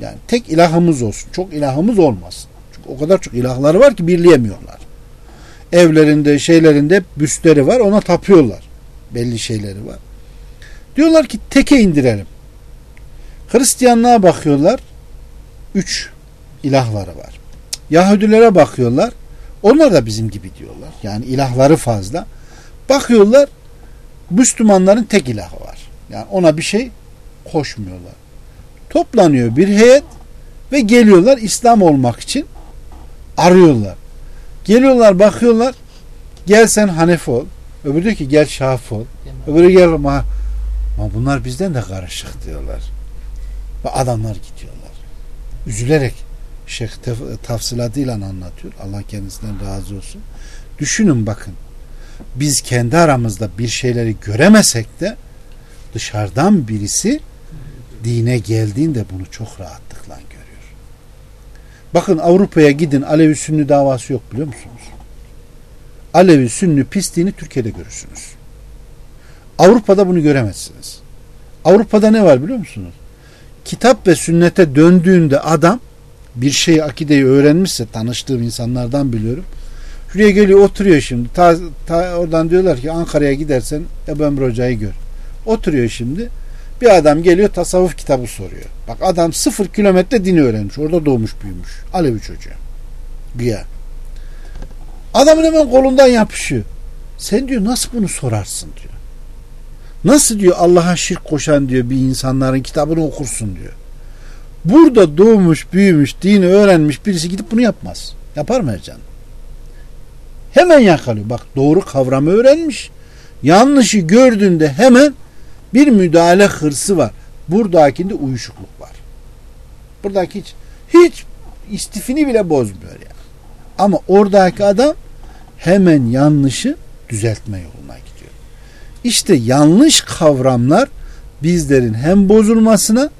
Yani tek ilahımız olsun. Çok ilahımız olmasın. Çünkü o kadar çok ilahları var ki birleyemiyorlar. Evlerinde, şeylerinde büstleri var. Ona tapıyorlar. Belli şeyleri var. Diyorlar ki teke indirelim. Hristiyanlığa bakıyorlar. Üç ilahları var. Yahudilere bakıyorlar. Onlar da bizim gibi diyorlar. Yani ilahları fazla. Bakıyorlar Müslümanların tek ilahı var. Yani ona bir şey koşmuyorlar. Toplanıyor bir heyet ve geliyorlar İslam olmak için arıyorlar. Geliyorlar bakıyorlar gel sen Hanefi ol. Öbürü diyor ki gel Şafi ol. Öbürü gel ama, ama bunlar bizden de karışık diyorlar. Ve adamlar gidiyorlar. Üzülerek Şeyh tafsilatıyla anlatıyor. Allah kendisinden razı olsun. Düşünün bakın. Biz kendi aramızda bir şeyleri göremesek de dışarıdan birisi dine geldiğinde bunu çok rahatlıkla görüyor. Bakın Avrupa'ya gidin Alevi Sünni davası yok biliyor musunuz? Alevi Sünni pisliğini Türkiye'de görürsünüz. Avrupa'da bunu göremezsiniz. Avrupa'da ne var biliyor musunuz? Kitap ve sünnete döndüğünde adam bir şeyi akideyi öğrenmişse tanıştığım insanlardan biliyorum. Şuraya geliyor oturuyor şimdi. Ta, ta oradan diyorlar ki Ankara'ya gidersen Ebu Emre Hoca'yı gör. Oturuyor şimdi. Bir adam geliyor tasavvuf kitabı soruyor. Bak adam sıfır kilometre dini öğrenmiş. Orada doğmuş büyümüş. Alevi çocuğu. Güya. Adamın hemen kolundan yapışıyor. Sen diyor nasıl bunu sorarsın diyor. Nasıl diyor Allah'a şirk koşan diyor bir insanların kitabını okursun diyor. Burada doğmuş, büyümüş, dini öğrenmiş birisi gidip bunu yapmaz. Yapar mı Ercan? Hemen yakalıyor. Bak doğru kavramı öğrenmiş. Yanlışı gördüğünde hemen bir müdahale hırsı var. Buradakinde uyuşukluk var. Buradaki hiç hiç istifini bile bozmuyor yani. Ama oradaki adam hemen yanlışı düzeltme yoluna gidiyor. İşte yanlış kavramlar bizlerin hem bozulmasına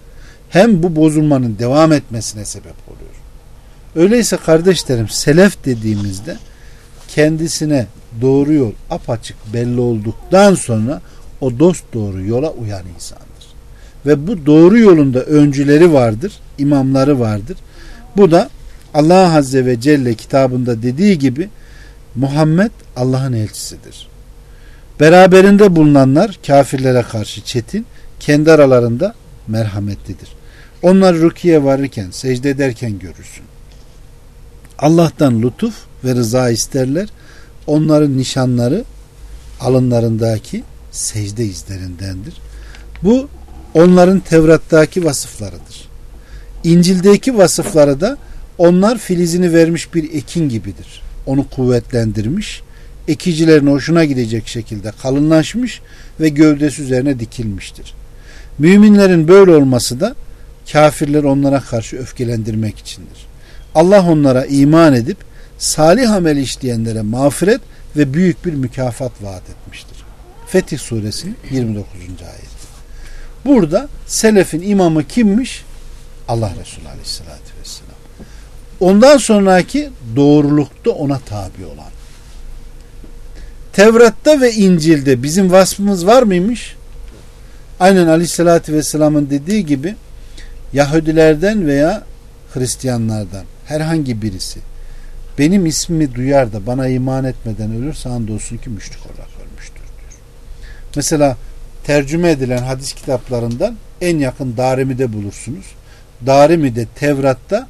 hem bu bozulmanın devam etmesine sebep oluyor. Öyleyse kardeşlerim selef dediğimizde kendisine doğru yol apaçık belli olduktan sonra o dost doğru yola uyan insandır. Ve bu doğru yolunda öncüleri vardır, imamları vardır. Bu da Allah Azze ve Celle kitabında dediği gibi Muhammed Allah'ın elçisidir. Beraberinde bulunanlar kafirlere karşı çetin, kendi aralarında merhametlidir. Onlar rukiye varırken, secde ederken görürsün. Allah'tan lütuf ve rıza isterler. Onların nişanları alınlarındaki secde izlerindendir. Bu onların Tevrat'taki vasıflarıdır. İncil'deki vasıfları da onlar filizini vermiş bir ekin gibidir. Onu kuvvetlendirmiş, ekicilerin hoşuna gidecek şekilde kalınlaşmış ve gövdesi üzerine dikilmiştir. Müminlerin böyle olması da kafirler onlara karşı öfkelendirmek içindir. Allah onlara iman edip salih amel işleyenlere mağfiret ve büyük bir mükafat vaat etmiştir. Fetih suresinin 29. ayeti. Burada selefin imamı kimmiş? Allah Resulü aleyhissalatü vesselam. Ondan sonraki doğrulukta ona tabi olan. Tevrat'ta ve İncil'de bizim vasfımız var mıymış? Aynen aleyhissalatü vesselamın dediği gibi Yahudilerden veya Hristiyanlardan herhangi birisi benim ismimi duyar da bana iman etmeden ölürse andolsun ki müşrik diyor. Mesela tercüme edilen hadis kitaplarından en yakın Darimi'de bulursunuz. Darimi'de Tevrat'ta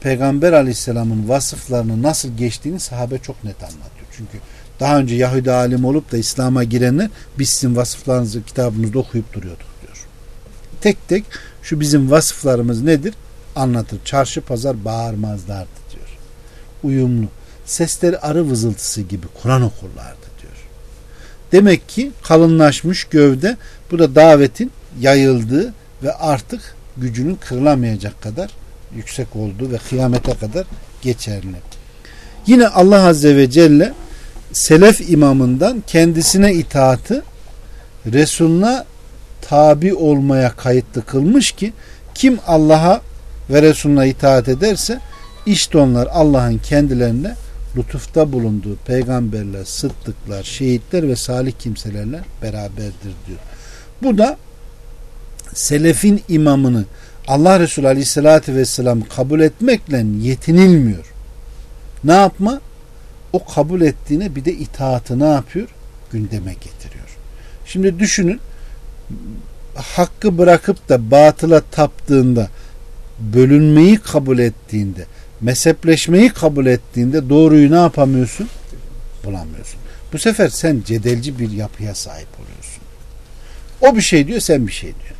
Peygamber Aleyhisselam'ın vasıflarını nasıl geçtiğini sahabe çok net anlatıyor. Çünkü daha önce Yahudi alim olup da İslam'a girenler biz sizin vasıflarınızı kitabımızda okuyup duruyorduk diyor. Tek tek şu bizim vasıflarımız nedir? Anlatır. Çarşı pazar bağırmazlardı diyor. Uyumlu. Sesleri arı vızıltısı gibi Kur'an okurlardı. Demek ki kalınlaşmış gövde bu da davetin yayıldığı ve artık gücünün kırılamayacak kadar yüksek olduğu ve kıyamete kadar geçerli. Yine Allah Azze ve Celle selef imamından kendisine itaatı Resuluna tabi olmaya kayıtlı kılmış ki kim Allah'a ve Resuluna itaat ederse işte onlar Allah'ın kendilerine lütufta bulunduğu peygamberler, sıddıklar, şehitler ve salih kimselerle beraberdir diyor. Bu da selefin imamını Allah Resulü Aleyhisselatü Vesselam kabul etmekle yetinilmiyor. Ne yapma? O kabul ettiğine bir de itaatı ne yapıyor? Gündeme getiriyor. Şimdi düşünün hakkı bırakıp da batıla taptığında bölünmeyi kabul ettiğinde mezhepleşmeyi kabul ettiğinde doğruyu ne yapamıyorsun? Bulamıyorsun. Bu sefer sen cedelci bir yapıya sahip oluyorsun. O bir şey diyor sen bir şey diyor.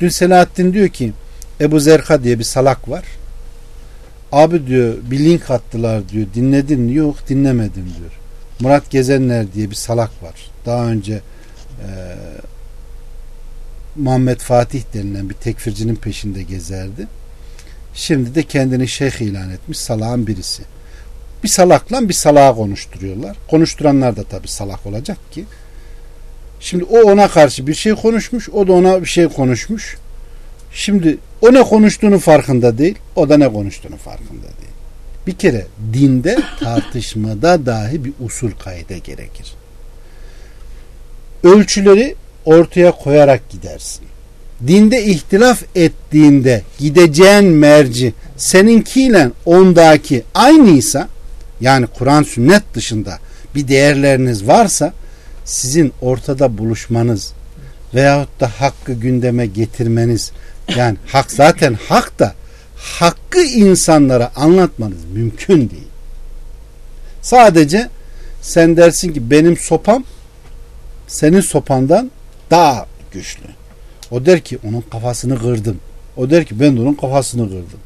Dün Selahattin diyor ki Ebu Zerka diye bir salak var. Abi diyor bir link attılar diyor. Dinledin mi? Yok dinlemedim diyor. Murat Gezenler diye bir salak var. Daha önce e, Muhammed Fatih denilen bir tekfircinin peşinde gezerdi. Şimdi de kendini şeyh ilan etmiş salağın birisi. Bir salakla bir salağa konuşturuyorlar. Konuşturanlar da tabi salak olacak ki. Şimdi o ona karşı bir şey konuşmuş, o da ona bir şey konuşmuş. Şimdi o ne konuştuğunu farkında değil, o da ne konuştuğunu farkında değil. Bir kere dinde tartışmada dahi bir usul kaide gerekir. Ölçüleri ortaya koyarak gidersin. Dinde ihtilaf ettiğinde gideceğin merci seninkiyle ondaki aynıysa yani Kur'an sünnet dışında bir değerleriniz varsa sizin ortada buluşmanız veyahut da hakkı gündeme getirmeniz yani hak zaten hak da hakkı insanlara anlatmanız mümkün değil. Sadece sen dersin ki benim sopam senin sopandan daha güçlü. O der ki onun kafasını kırdım. O der ki ben de onun kafasını kırdım.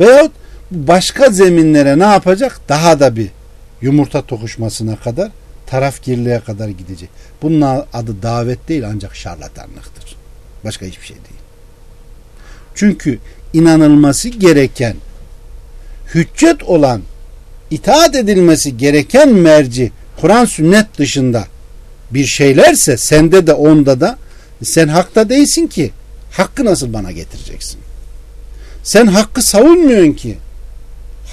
Veyahut başka zeminlere ne yapacak? Daha da bir yumurta tokuşmasına kadar tarafgirliğe kadar gidecek. Bunun adı davet değil ancak şarlatanlıktır. Başka hiçbir şey değil. Çünkü inanılması gereken hüccet olan itaat edilmesi gereken merci Kur'an sünnet dışında bir şeylerse sende de onda da sen hakta değilsin ki hakkı nasıl bana getireceksin? Sen hakkı savunmuyorsun ki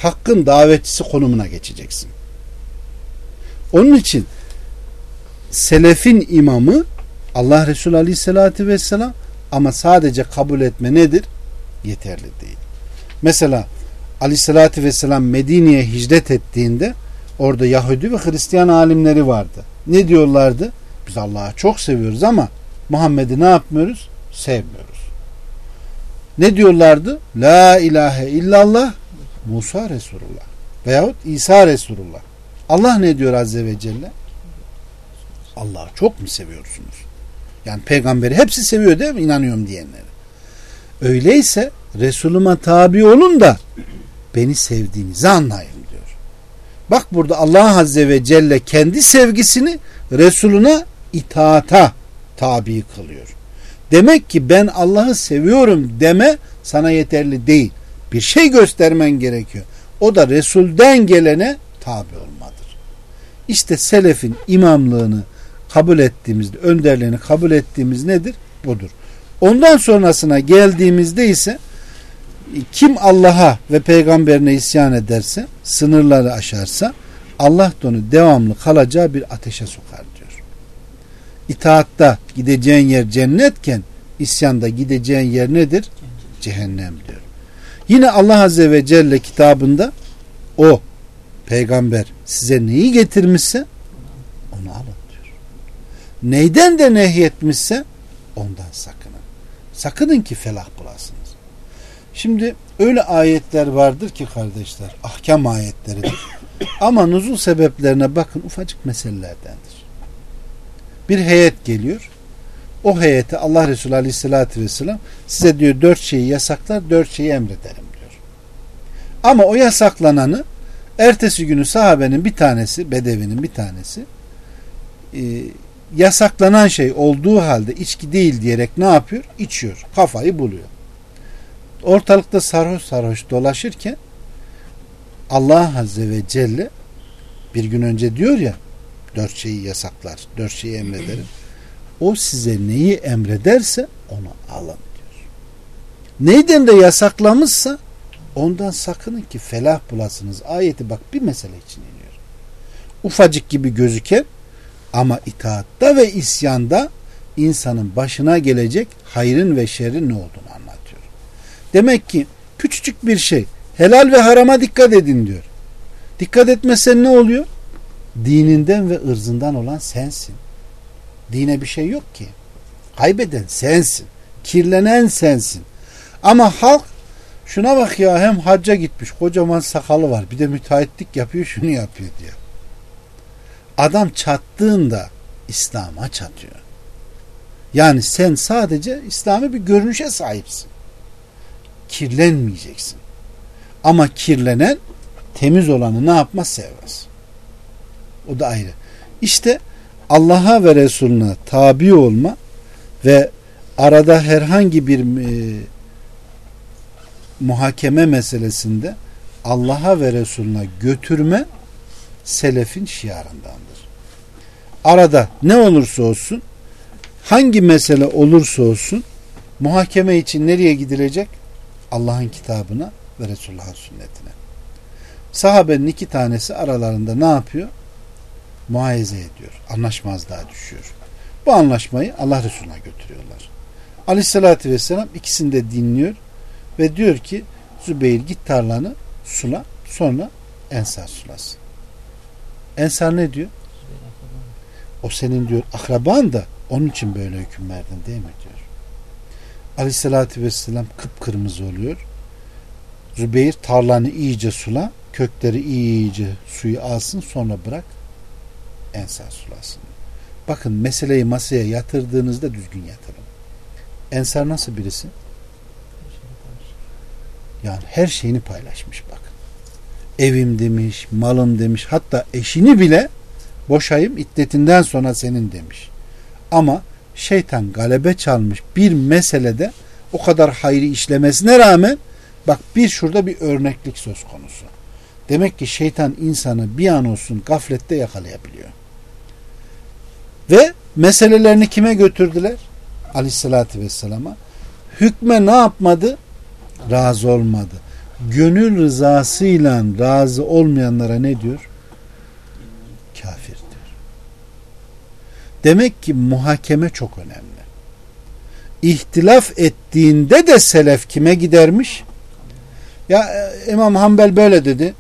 hakkın davetçisi konumuna geçeceksin. Onun için selefin imamı Allah Resulü Aleyhisselatü Vesselam ama sadece kabul etme nedir? Yeterli değil. Mesela Aleyhisselatü Vesselam Medine'ye hicret ettiğinde orada Yahudi ve Hristiyan alimleri vardı. Ne diyorlardı? Biz Allah'ı çok seviyoruz ama Muhammed'i ne yapmıyoruz? Sevmiyoruz. Ne diyorlardı? La ilahe illallah Musa Resulullah veyahut İsa Resulullah. Allah ne diyor Azze ve Celle? Allah'ı çok mu seviyorsunuz? Yani peygamberi hepsi seviyor değil mi? İnanıyorum diyenleri. Öyleyse Resulüme tabi olun da beni sevdiğinizi anlayın diyor. Bak burada Allah Azze ve Celle kendi sevgisini Resuluna itaata tabi kılıyor. Demek ki ben Allah'ı seviyorum deme sana yeterli değil. Bir şey göstermen gerekiyor. O da Resul'den gelene tabi olmadır. İşte selefin imamlığını kabul ettiğimizde, önderliğini kabul ettiğimiz nedir? Budur. Ondan sonrasına geldiğimizde ise kim Allah'a ve peygamberine isyan ederse, sınırları aşarsa Allah da onu devamlı kalacağı bir ateşe sokar. İtaatta gideceğin yer cennetken isyanda gideceğin yer nedir? Cehennem diyor. Yine Allah Azze ve Celle kitabında o peygamber size neyi getirmişse onu alın diyor. Neyden de nehyetmişse ondan sakının. Sakının ki felah bulasınız. Şimdi öyle ayetler vardır ki kardeşler ahkam ayetleridir. Ama nuzul sebeplerine bakın ufacık meselelerdendir. Bir heyet geliyor. O heyete Allah Resulü Aleyhisselatü Vesselam size diyor dört şeyi yasaklar, dört şeyi emrederim diyor. Ama o yasaklananı ertesi günü sahabenin bir tanesi, bedevinin bir tanesi e, yasaklanan şey olduğu halde içki değil diyerek ne yapıyor? İçiyor. Kafayı buluyor. Ortalıkta sarhoş sarhoş dolaşırken Allah Azze ve Celle bir gün önce diyor ya dört şeyi yasaklar, dört şeyi emrederim. O size neyi emrederse onu alın diyor. Neyden de yasaklamışsa ondan sakının ki felah bulasınız. Ayeti bak bir mesele için iniyor. Ufacık gibi gözüken ama itaatta ve isyanda insanın başına gelecek hayrın ve şerrin ne olduğunu anlatıyor. Demek ki küçücük bir şey helal ve harama dikkat edin diyor. Dikkat etmesen ne oluyor? Dininden ve ırzından olan sensin. Dine bir şey yok ki. Kaybeden sensin. Kirlenen sensin. Ama halk şuna bak ya hem hacca gitmiş kocaman sakalı var bir de müteahhitlik yapıyor şunu yapıyor diyor. Adam çattığında İslam'a çatıyor. Yani sen sadece İslami bir görünüşe sahipsin. Kirlenmeyeceksin. Ama kirlenen temiz olanı ne yapmaz sevmez. O da ayrı. İşte Allah'a ve Resulüne tabi olma ve arada herhangi bir e, muhakeme meselesinde Allah'a ve Resulüne götürme selefin şiarındandır. Arada ne olursa olsun hangi mesele olursa olsun muhakeme için nereye gidilecek? Allah'ın kitabına ve Resulullah'ın sünnetine. Sahabenin iki tanesi aralarında ne yapıyor? Muayeze ediyor. Anlaşmazlığa düşüyor. Bu anlaşmayı Allah Resulüne götürüyorlar. Aleyhissalatü vesselam ikisini de dinliyor ve diyor ki Zübeyir git tarlanı sula sonra Ensar sulasın. Ensar ne diyor? O senin diyor akraban da onun için böyle hüküm verdin değil mi diyor. Aleyhissalatü vesselam kıpkırmızı oluyor. Zübeyir tarlanı iyice sula, kökleri iyice suyu alsın sonra bırak ensar sulasın. Bakın meseleyi masaya yatırdığınızda düzgün yatırın. Ensar nasıl birisi? Yani her şeyini paylaşmış bakın. Evim demiş, malım demiş, hatta eşini bile boşayım iddetinden sonra senin demiş. Ama şeytan galebe çalmış bir meselede o kadar hayrı işlemesine rağmen bak bir şurada bir örneklik söz konusu. Demek ki şeytan insanı bir an olsun gaflette yakalayabiliyor. Ve meselelerini kime götürdüler? Aleyhissalatü vesselama. Hükme ne yapmadı? Razı olmadı. Gönül rızasıyla razı olmayanlara ne diyor? Kafir diyor. Demek ki muhakeme çok önemli. İhtilaf ettiğinde de selef kime gidermiş? Ya e, İmam Hanbel böyle dedi.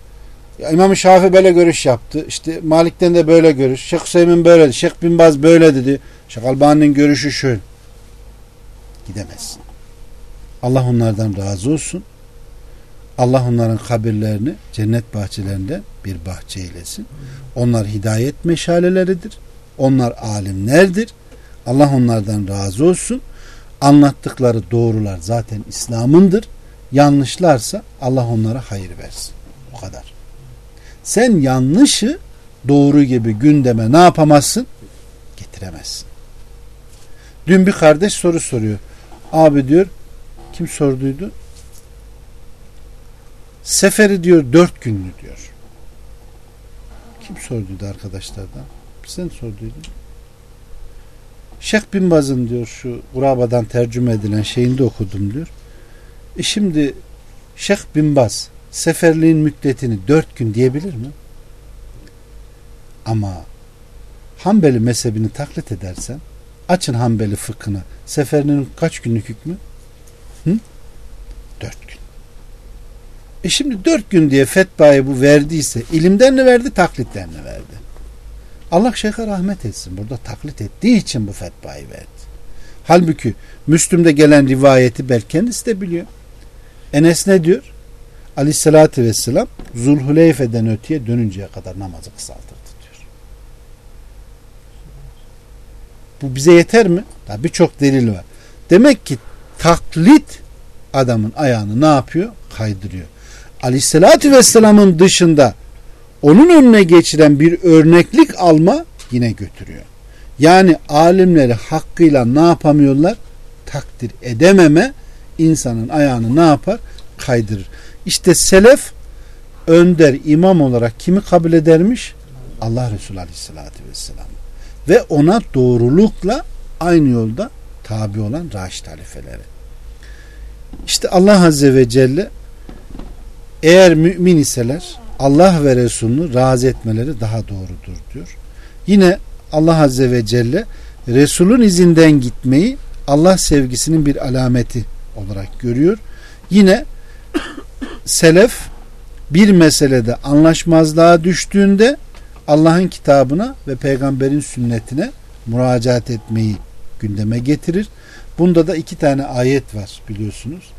Ya İmam Şafi böyle görüş yaptı. İşte Malik'ten de böyle görüş. Şeyh Hüseyin böyle dedi. Şeyh Bin Baz böyle dedi. Şeyh Albani'nin görüşü şöyle. Gidemezsin. Allah onlardan razı olsun. Allah onların kabirlerini cennet bahçelerinde bir bahçe eylesin. Onlar hidayet meşaleleridir. Onlar alimlerdir. Allah onlardan razı olsun. Anlattıkları doğrular zaten İslam'ındır. Yanlışlarsa Allah onlara hayır versin. O kadar. Sen yanlışı doğru gibi gündeme ne yapamazsın? Getiremezsin. Dün bir kardeş soru soruyor. Abi diyor kim sorduydu? Seferi diyor dört günlü diyor. Kim sorduydu arkadaşlardan? Sen sorduydun. Şeyh Bin Baz'ın diyor şu Uraba'dan tercüme edilen şeyinde okudum diyor. E şimdi Şeyh Bin Baz seferliğin müddetini dört gün diyebilir mi? Ama Hanbeli mezhebini taklit edersen açın Hanbeli fıkhını seferinin kaç günlük hükmü? Hı? Dört gün. E şimdi dört gün diye fetvayı bu verdiyse ilimden mi verdi taklitten mi verdi? Allah şeyhe rahmet etsin. Burada taklit ettiği için bu fetvayı verdi. Halbuki Müslüm'de gelen rivayeti belki kendisi de biliyor. Enes ne diyor? Aleyhissalatü vesselam Zulhuleyfe'den öteye dönünceye kadar namazı kısaltırdı diyor. Bu bize yeter mi? Daha birçok delil var. Demek ki taklit adamın ayağını ne yapıyor? Kaydırıyor. Aleyhissalatü vesselamın dışında onun önüne geçiren bir örneklik alma yine götürüyor. Yani alimleri hakkıyla ne yapamıyorlar? Takdir edememe insanın ayağını ne yapar? Kaydırır. İşte selef önder imam olarak kimi kabul edermiş? Allah Resulü Aleyhisselatü Vesselam. Ve ona doğrulukla aynı yolda tabi olan raşit halifeleri. İşte Allah Azze ve Celle eğer mümin iseler Allah ve Resulünü razı etmeleri daha doğrudur diyor. Yine Allah Azze ve Celle Resulün izinden gitmeyi Allah sevgisinin bir alameti olarak görüyor. Yine selef bir meselede anlaşmazlığa düştüğünde Allah'ın kitabına ve peygamberin sünnetine müracaat etmeyi gündeme getirir. Bunda da iki tane ayet var biliyorsunuz.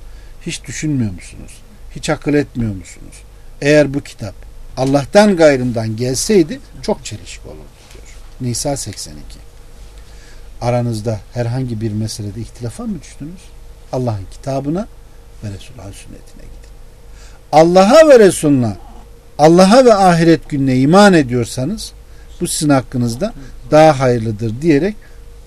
Hiç düşünmüyor musunuz? Hiç akıl etmiyor musunuz? Eğer bu kitap Allah'tan gayrından gelseydi çok çelişki olurdu diyor. Nisa 82. Aranızda herhangi bir meselede ihtilafa mı düştünüz? Allah'ın kitabına ve Resulullah'ın sünnetine gidin. Allah'a ve Resulüne Allah'a ve ahiret gününe iman ediyorsanız bu sizin hakkınızda daha hayırlıdır diyerek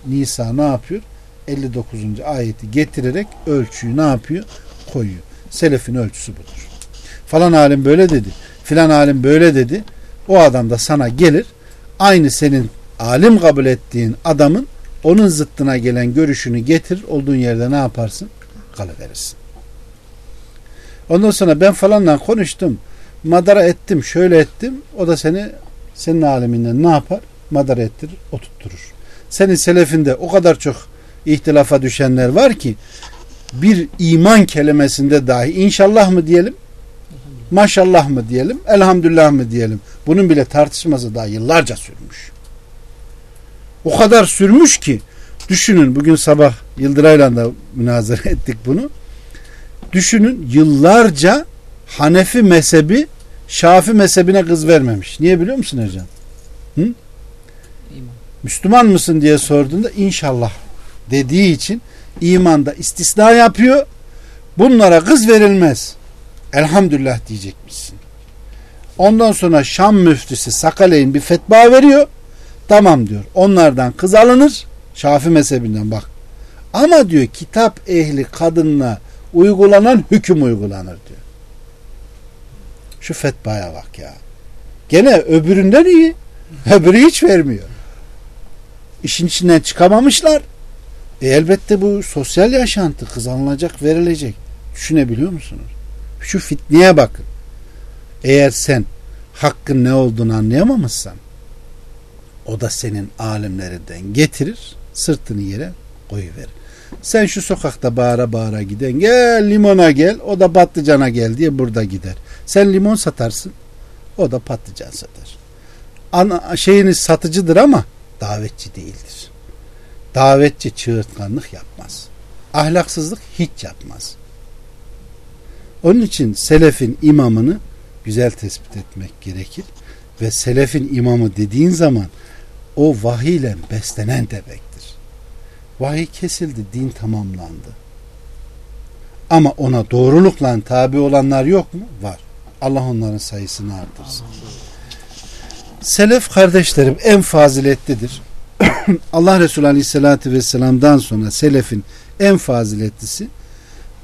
Nisa ne yapıyor? 59. ayeti getirerek ölçüyü ne yapıyor? Koyuyor. Selefin ölçüsü budur. Falan alim böyle dedi. Filan alim böyle dedi. O adam da sana gelir. Aynı senin alim kabul ettiğin adamın onun zıttına gelen görüşünü getir olduğun yerde ne yaparsın? Kalıverirsin. Ondan sonra ben falanla konuştum. Madara ettim, şöyle ettim. O da seni senin aleminden ne yapar? Madara ettirir, oturtturur. Senin selefinde o kadar çok ihtilafa düşenler var ki bir iman kelimesinde dahi inşallah mı diyelim maşallah mı diyelim elhamdülillah mı diyelim bunun bile tartışması daha yıllarca sürmüş. O kadar sürmüş ki düşünün bugün sabah Yıldıray'la da münazara ettik bunu. Düşünün yıllarca Hanefi mezhebi Şafi mezhebine kız vermemiş. Niye biliyor musun Ercan? Hı? Müslüman mısın diye sorduğunda inşallah dediği için imanda istisna yapıyor. Bunlara kız verilmez. Elhamdülillah diyecekmişsin. Ondan sonra Şam müftüsü Sakaleyn bir fetva veriyor. Tamam diyor. Onlardan kız alınır. Şafi mezhebinden bak. Ama diyor kitap ehli kadınla uygulanan hüküm uygulanır diyor. Şu fetvaya bak ya. Gene öbüründen iyi. Öbürü hiç vermiyor. İşin içinden çıkamamışlar. E elbette bu sosyal yaşantı kız alınacak, verilecek. Düşünebiliyor musunuz? Şu fitneye bakın. Eğer sen hakkın ne olduğunu anlayamamışsan o da senin alimlerinden getirir, sırtını yere koyuverir. Sen şu sokakta bağıra bağıra giden gel limona gel o da patlıcana gel diye burada gider. Sen limon satarsın o da patlıcan satar. Ana, şeyiniz satıcıdır ama davetçi değildir. Davetçi çığırtkanlık yapmaz. Ahlaksızlık hiç yapmaz. Onun için selefin imamını güzel tespit etmek gerekir. Ve selefin imamı dediğin zaman o vahiy ile beslenen demektir. Vahiy kesildi, din tamamlandı. Ama ona doğrulukla tabi olanlar yok mu? Var. Allah onların sayısını artırsın. Selef kardeşlerim en faziletlidir. Allah Resulü Aleyhisselatü Vesselam'dan sonra selefin en faziletlisi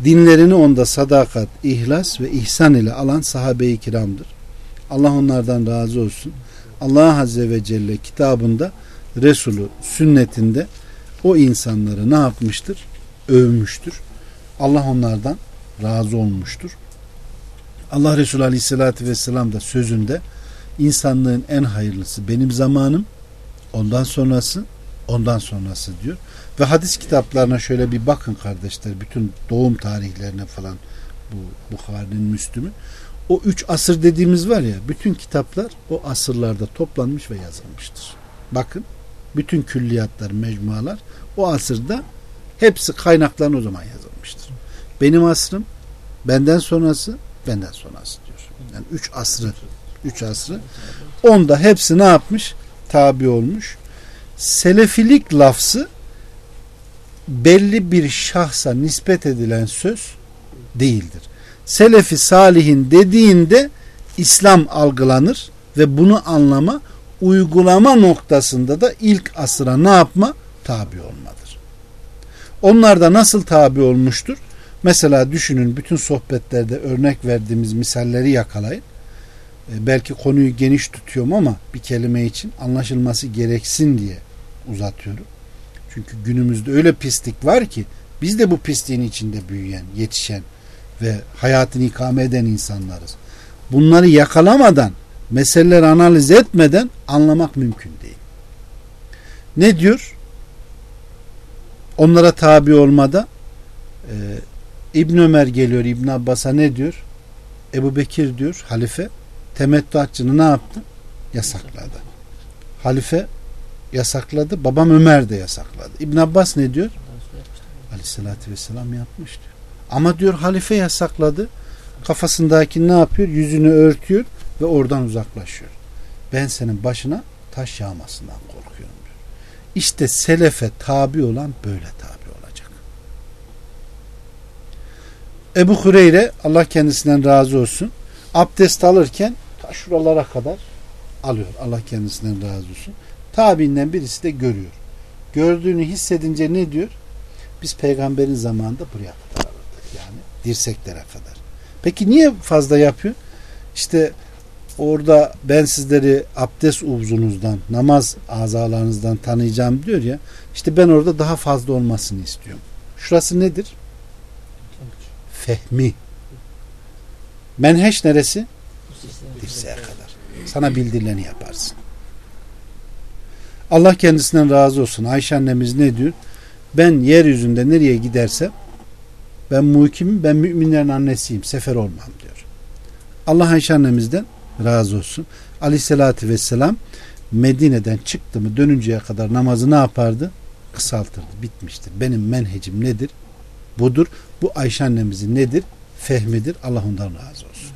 dinlerini onda sadakat, ihlas ve ihsan ile alan sahabe-i kiramdır. Allah onlardan razı olsun. Allah Azze ve Celle kitabında Resulü sünnetinde o insanları ne yapmıştır? Övmüştür. Allah onlardan razı olmuştur. Allah Resulü Aleyhisselatü Vesselam da sözünde insanlığın en hayırlısı benim zamanım ondan sonrası ondan sonrası diyor. Ve hadis kitaplarına şöyle bir bakın kardeşler. Bütün doğum tarihlerine falan bu Bukhari'nin Müslüm'ü. O üç asır dediğimiz var ya bütün kitaplar o asırlarda toplanmış ve yazılmıştır. Bakın bütün külliyatlar, mecmualar o asırda hepsi kaynaklarına o zaman yazılmıştır. Benim asrım, benden sonrası, benden sonrası diyor. Yani üç asrı, üç asrı. Onda hepsi ne yapmış? Tabi olmuş. Selefilik lafzı belli bir şahsa nispet edilen söz değildir. Selefi salihin dediğinde İslam algılanır ve bunu anlama uygulama noktasında da ilk asıra ne yapma? Tabi olmadır. Onlar da nasıl tabi olmuştur? Mesela düşünün bütün sohbetlerde örnek verdiğimiz misalleri yakalayın. E, belki konuyu geniş tutuyorum ama bir kelime için anlaşılması gereksin diye uzatıyorum. Çünkü günümüzde öyle pislik var ki biz de bu pisliğin içinde büyüyen, yetişen ve hayatını ikame eden insanlarız. Bunları yakalamadan, meseleleri analiz etmeden anlamak mümkün değil. Ne diyor? Onlara tabi olmada e, İbn Ömer geliyor İbn Abbas'a ne diyor? Ebu Bekir diyor halife temettüatçını ne yaptı? Yasakladı. Halife yasakladı. Babam Ömer de yasakladı. İbn Abbas ne diyor? Aleyhissalatü vesselam yapmış diyor. Ama diyor halife yasakladı. Kafasındaki ne yapıyor? Yüzünü örtüyor ve oradan uzaklaşıyor. Ben senin başına taş yağmasından korkuyorum. İşte selefe tabi olan böyle tabi olacak. Ebu Hureyre Allah kendisinden razı olsun. Abdest alırken ta şuralara kadar alıyor. Allah kendisinden razı olsun. Tabiinden birisi de görüyor. Gördüğünü hissedince ne diyor? Biz peygamberin zamanında buraya kadar alırdık. Yani dirseklere kadar. Peki niye fazla yapıyor? İşte orada ben sizleri abdest uzunuzdan, namaz azalarınızdan tanıyacağım diyor ya. İşte ben orada daha fazla olmasını istiyorum. Şurası nedir? Fehmi. Menheş neresi? Dirseğe kadar. Sana bildirileni yaparsın. Allah kendisinden razı olsun. Ayşe annemiz ne diyor? Ben yeryüzünde nereye gidersem ben muhkimim, ben müminlerin annesiyim. Sefer olmam diyor. Allah Ayşe annemizden razı olsun. Aleyhissalatü vesselam Medine'den çıktı mı dönünceye kadar namazı ne yapardı? Kısaltırdı. Bitmiştir. Benim menhecim nedir? Budur. Bu Ayşe annemizin nedir? Fehmidir. Allah ondan razı olsun.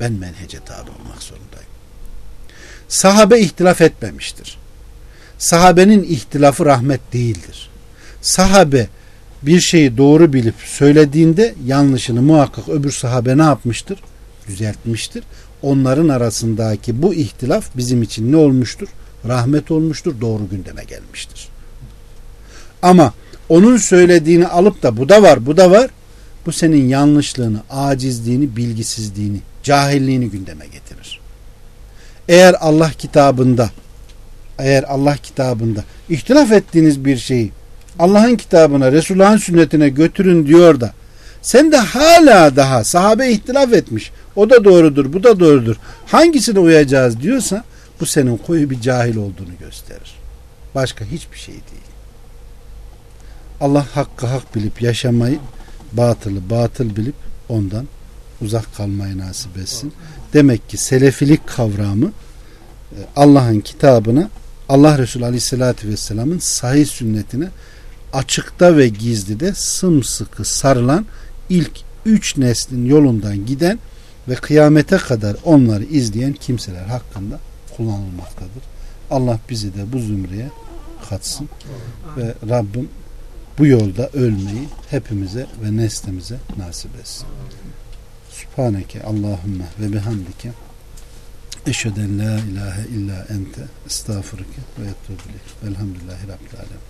Ben menhece tabi olmak zorundayım. Sahabe ihtilaf etmemiştir. Sahabenin ihtilafı rahmet değildir. Sahabe bir şeyi doğru bilip söylediğinde yanlışını muhakkak öbür sahabe ne yapmıştır? Düzeltmiştir. Onların arasındaki bu ihtilaf bizim için ne olmuştur? Rahmet olmuştur, doğru gündeme gelmiştir. Ama onun söylediğini alıp da bu da var, bu da var. Bu senin yanlışlığını, acizliğini, bilgisizliğini, cahilliğini gündeme getirir. Eğer Allah kitabında eğer Allah kitabında ihtilaf ettiğiniz bir şeyi Allah'ın kitabına, Resulullah'ın sünnetine götürün diyor da sen de hala daha sahabe ihtilaf etmiş. O da doğrudur, bu da doğrudur. Hangisine uyacağız diyorsa bu senin koyu bir cahil olduğunu gösterir. Başka hiçbir şey değil. Allah hakkı hak bilip yaşamayı, batılı batıl bilip ondan uzak kalmayı nasip etsin. Demek ki selefilik kavramı e, Allah'ın kitabına Allah Resulü Aleyhisselatü Vesselam'ın sahih sünnetine açıkta ve gizlide sımsıkı sarılan ilk üç neslin yolundan giden ve kıyamete kadar onları izleyen kimseler hakkında kullanılmaktadır. Allah bizi de bu zümreye katsın ve Rabbim bu yolda ölmeyi hepimize ve neslimize nasip etsin. Subhaneke Allahümme ve bihamdike eşheden la ilahe illa ente estağfurike ve etubile velhamdülillahi rabbil alem.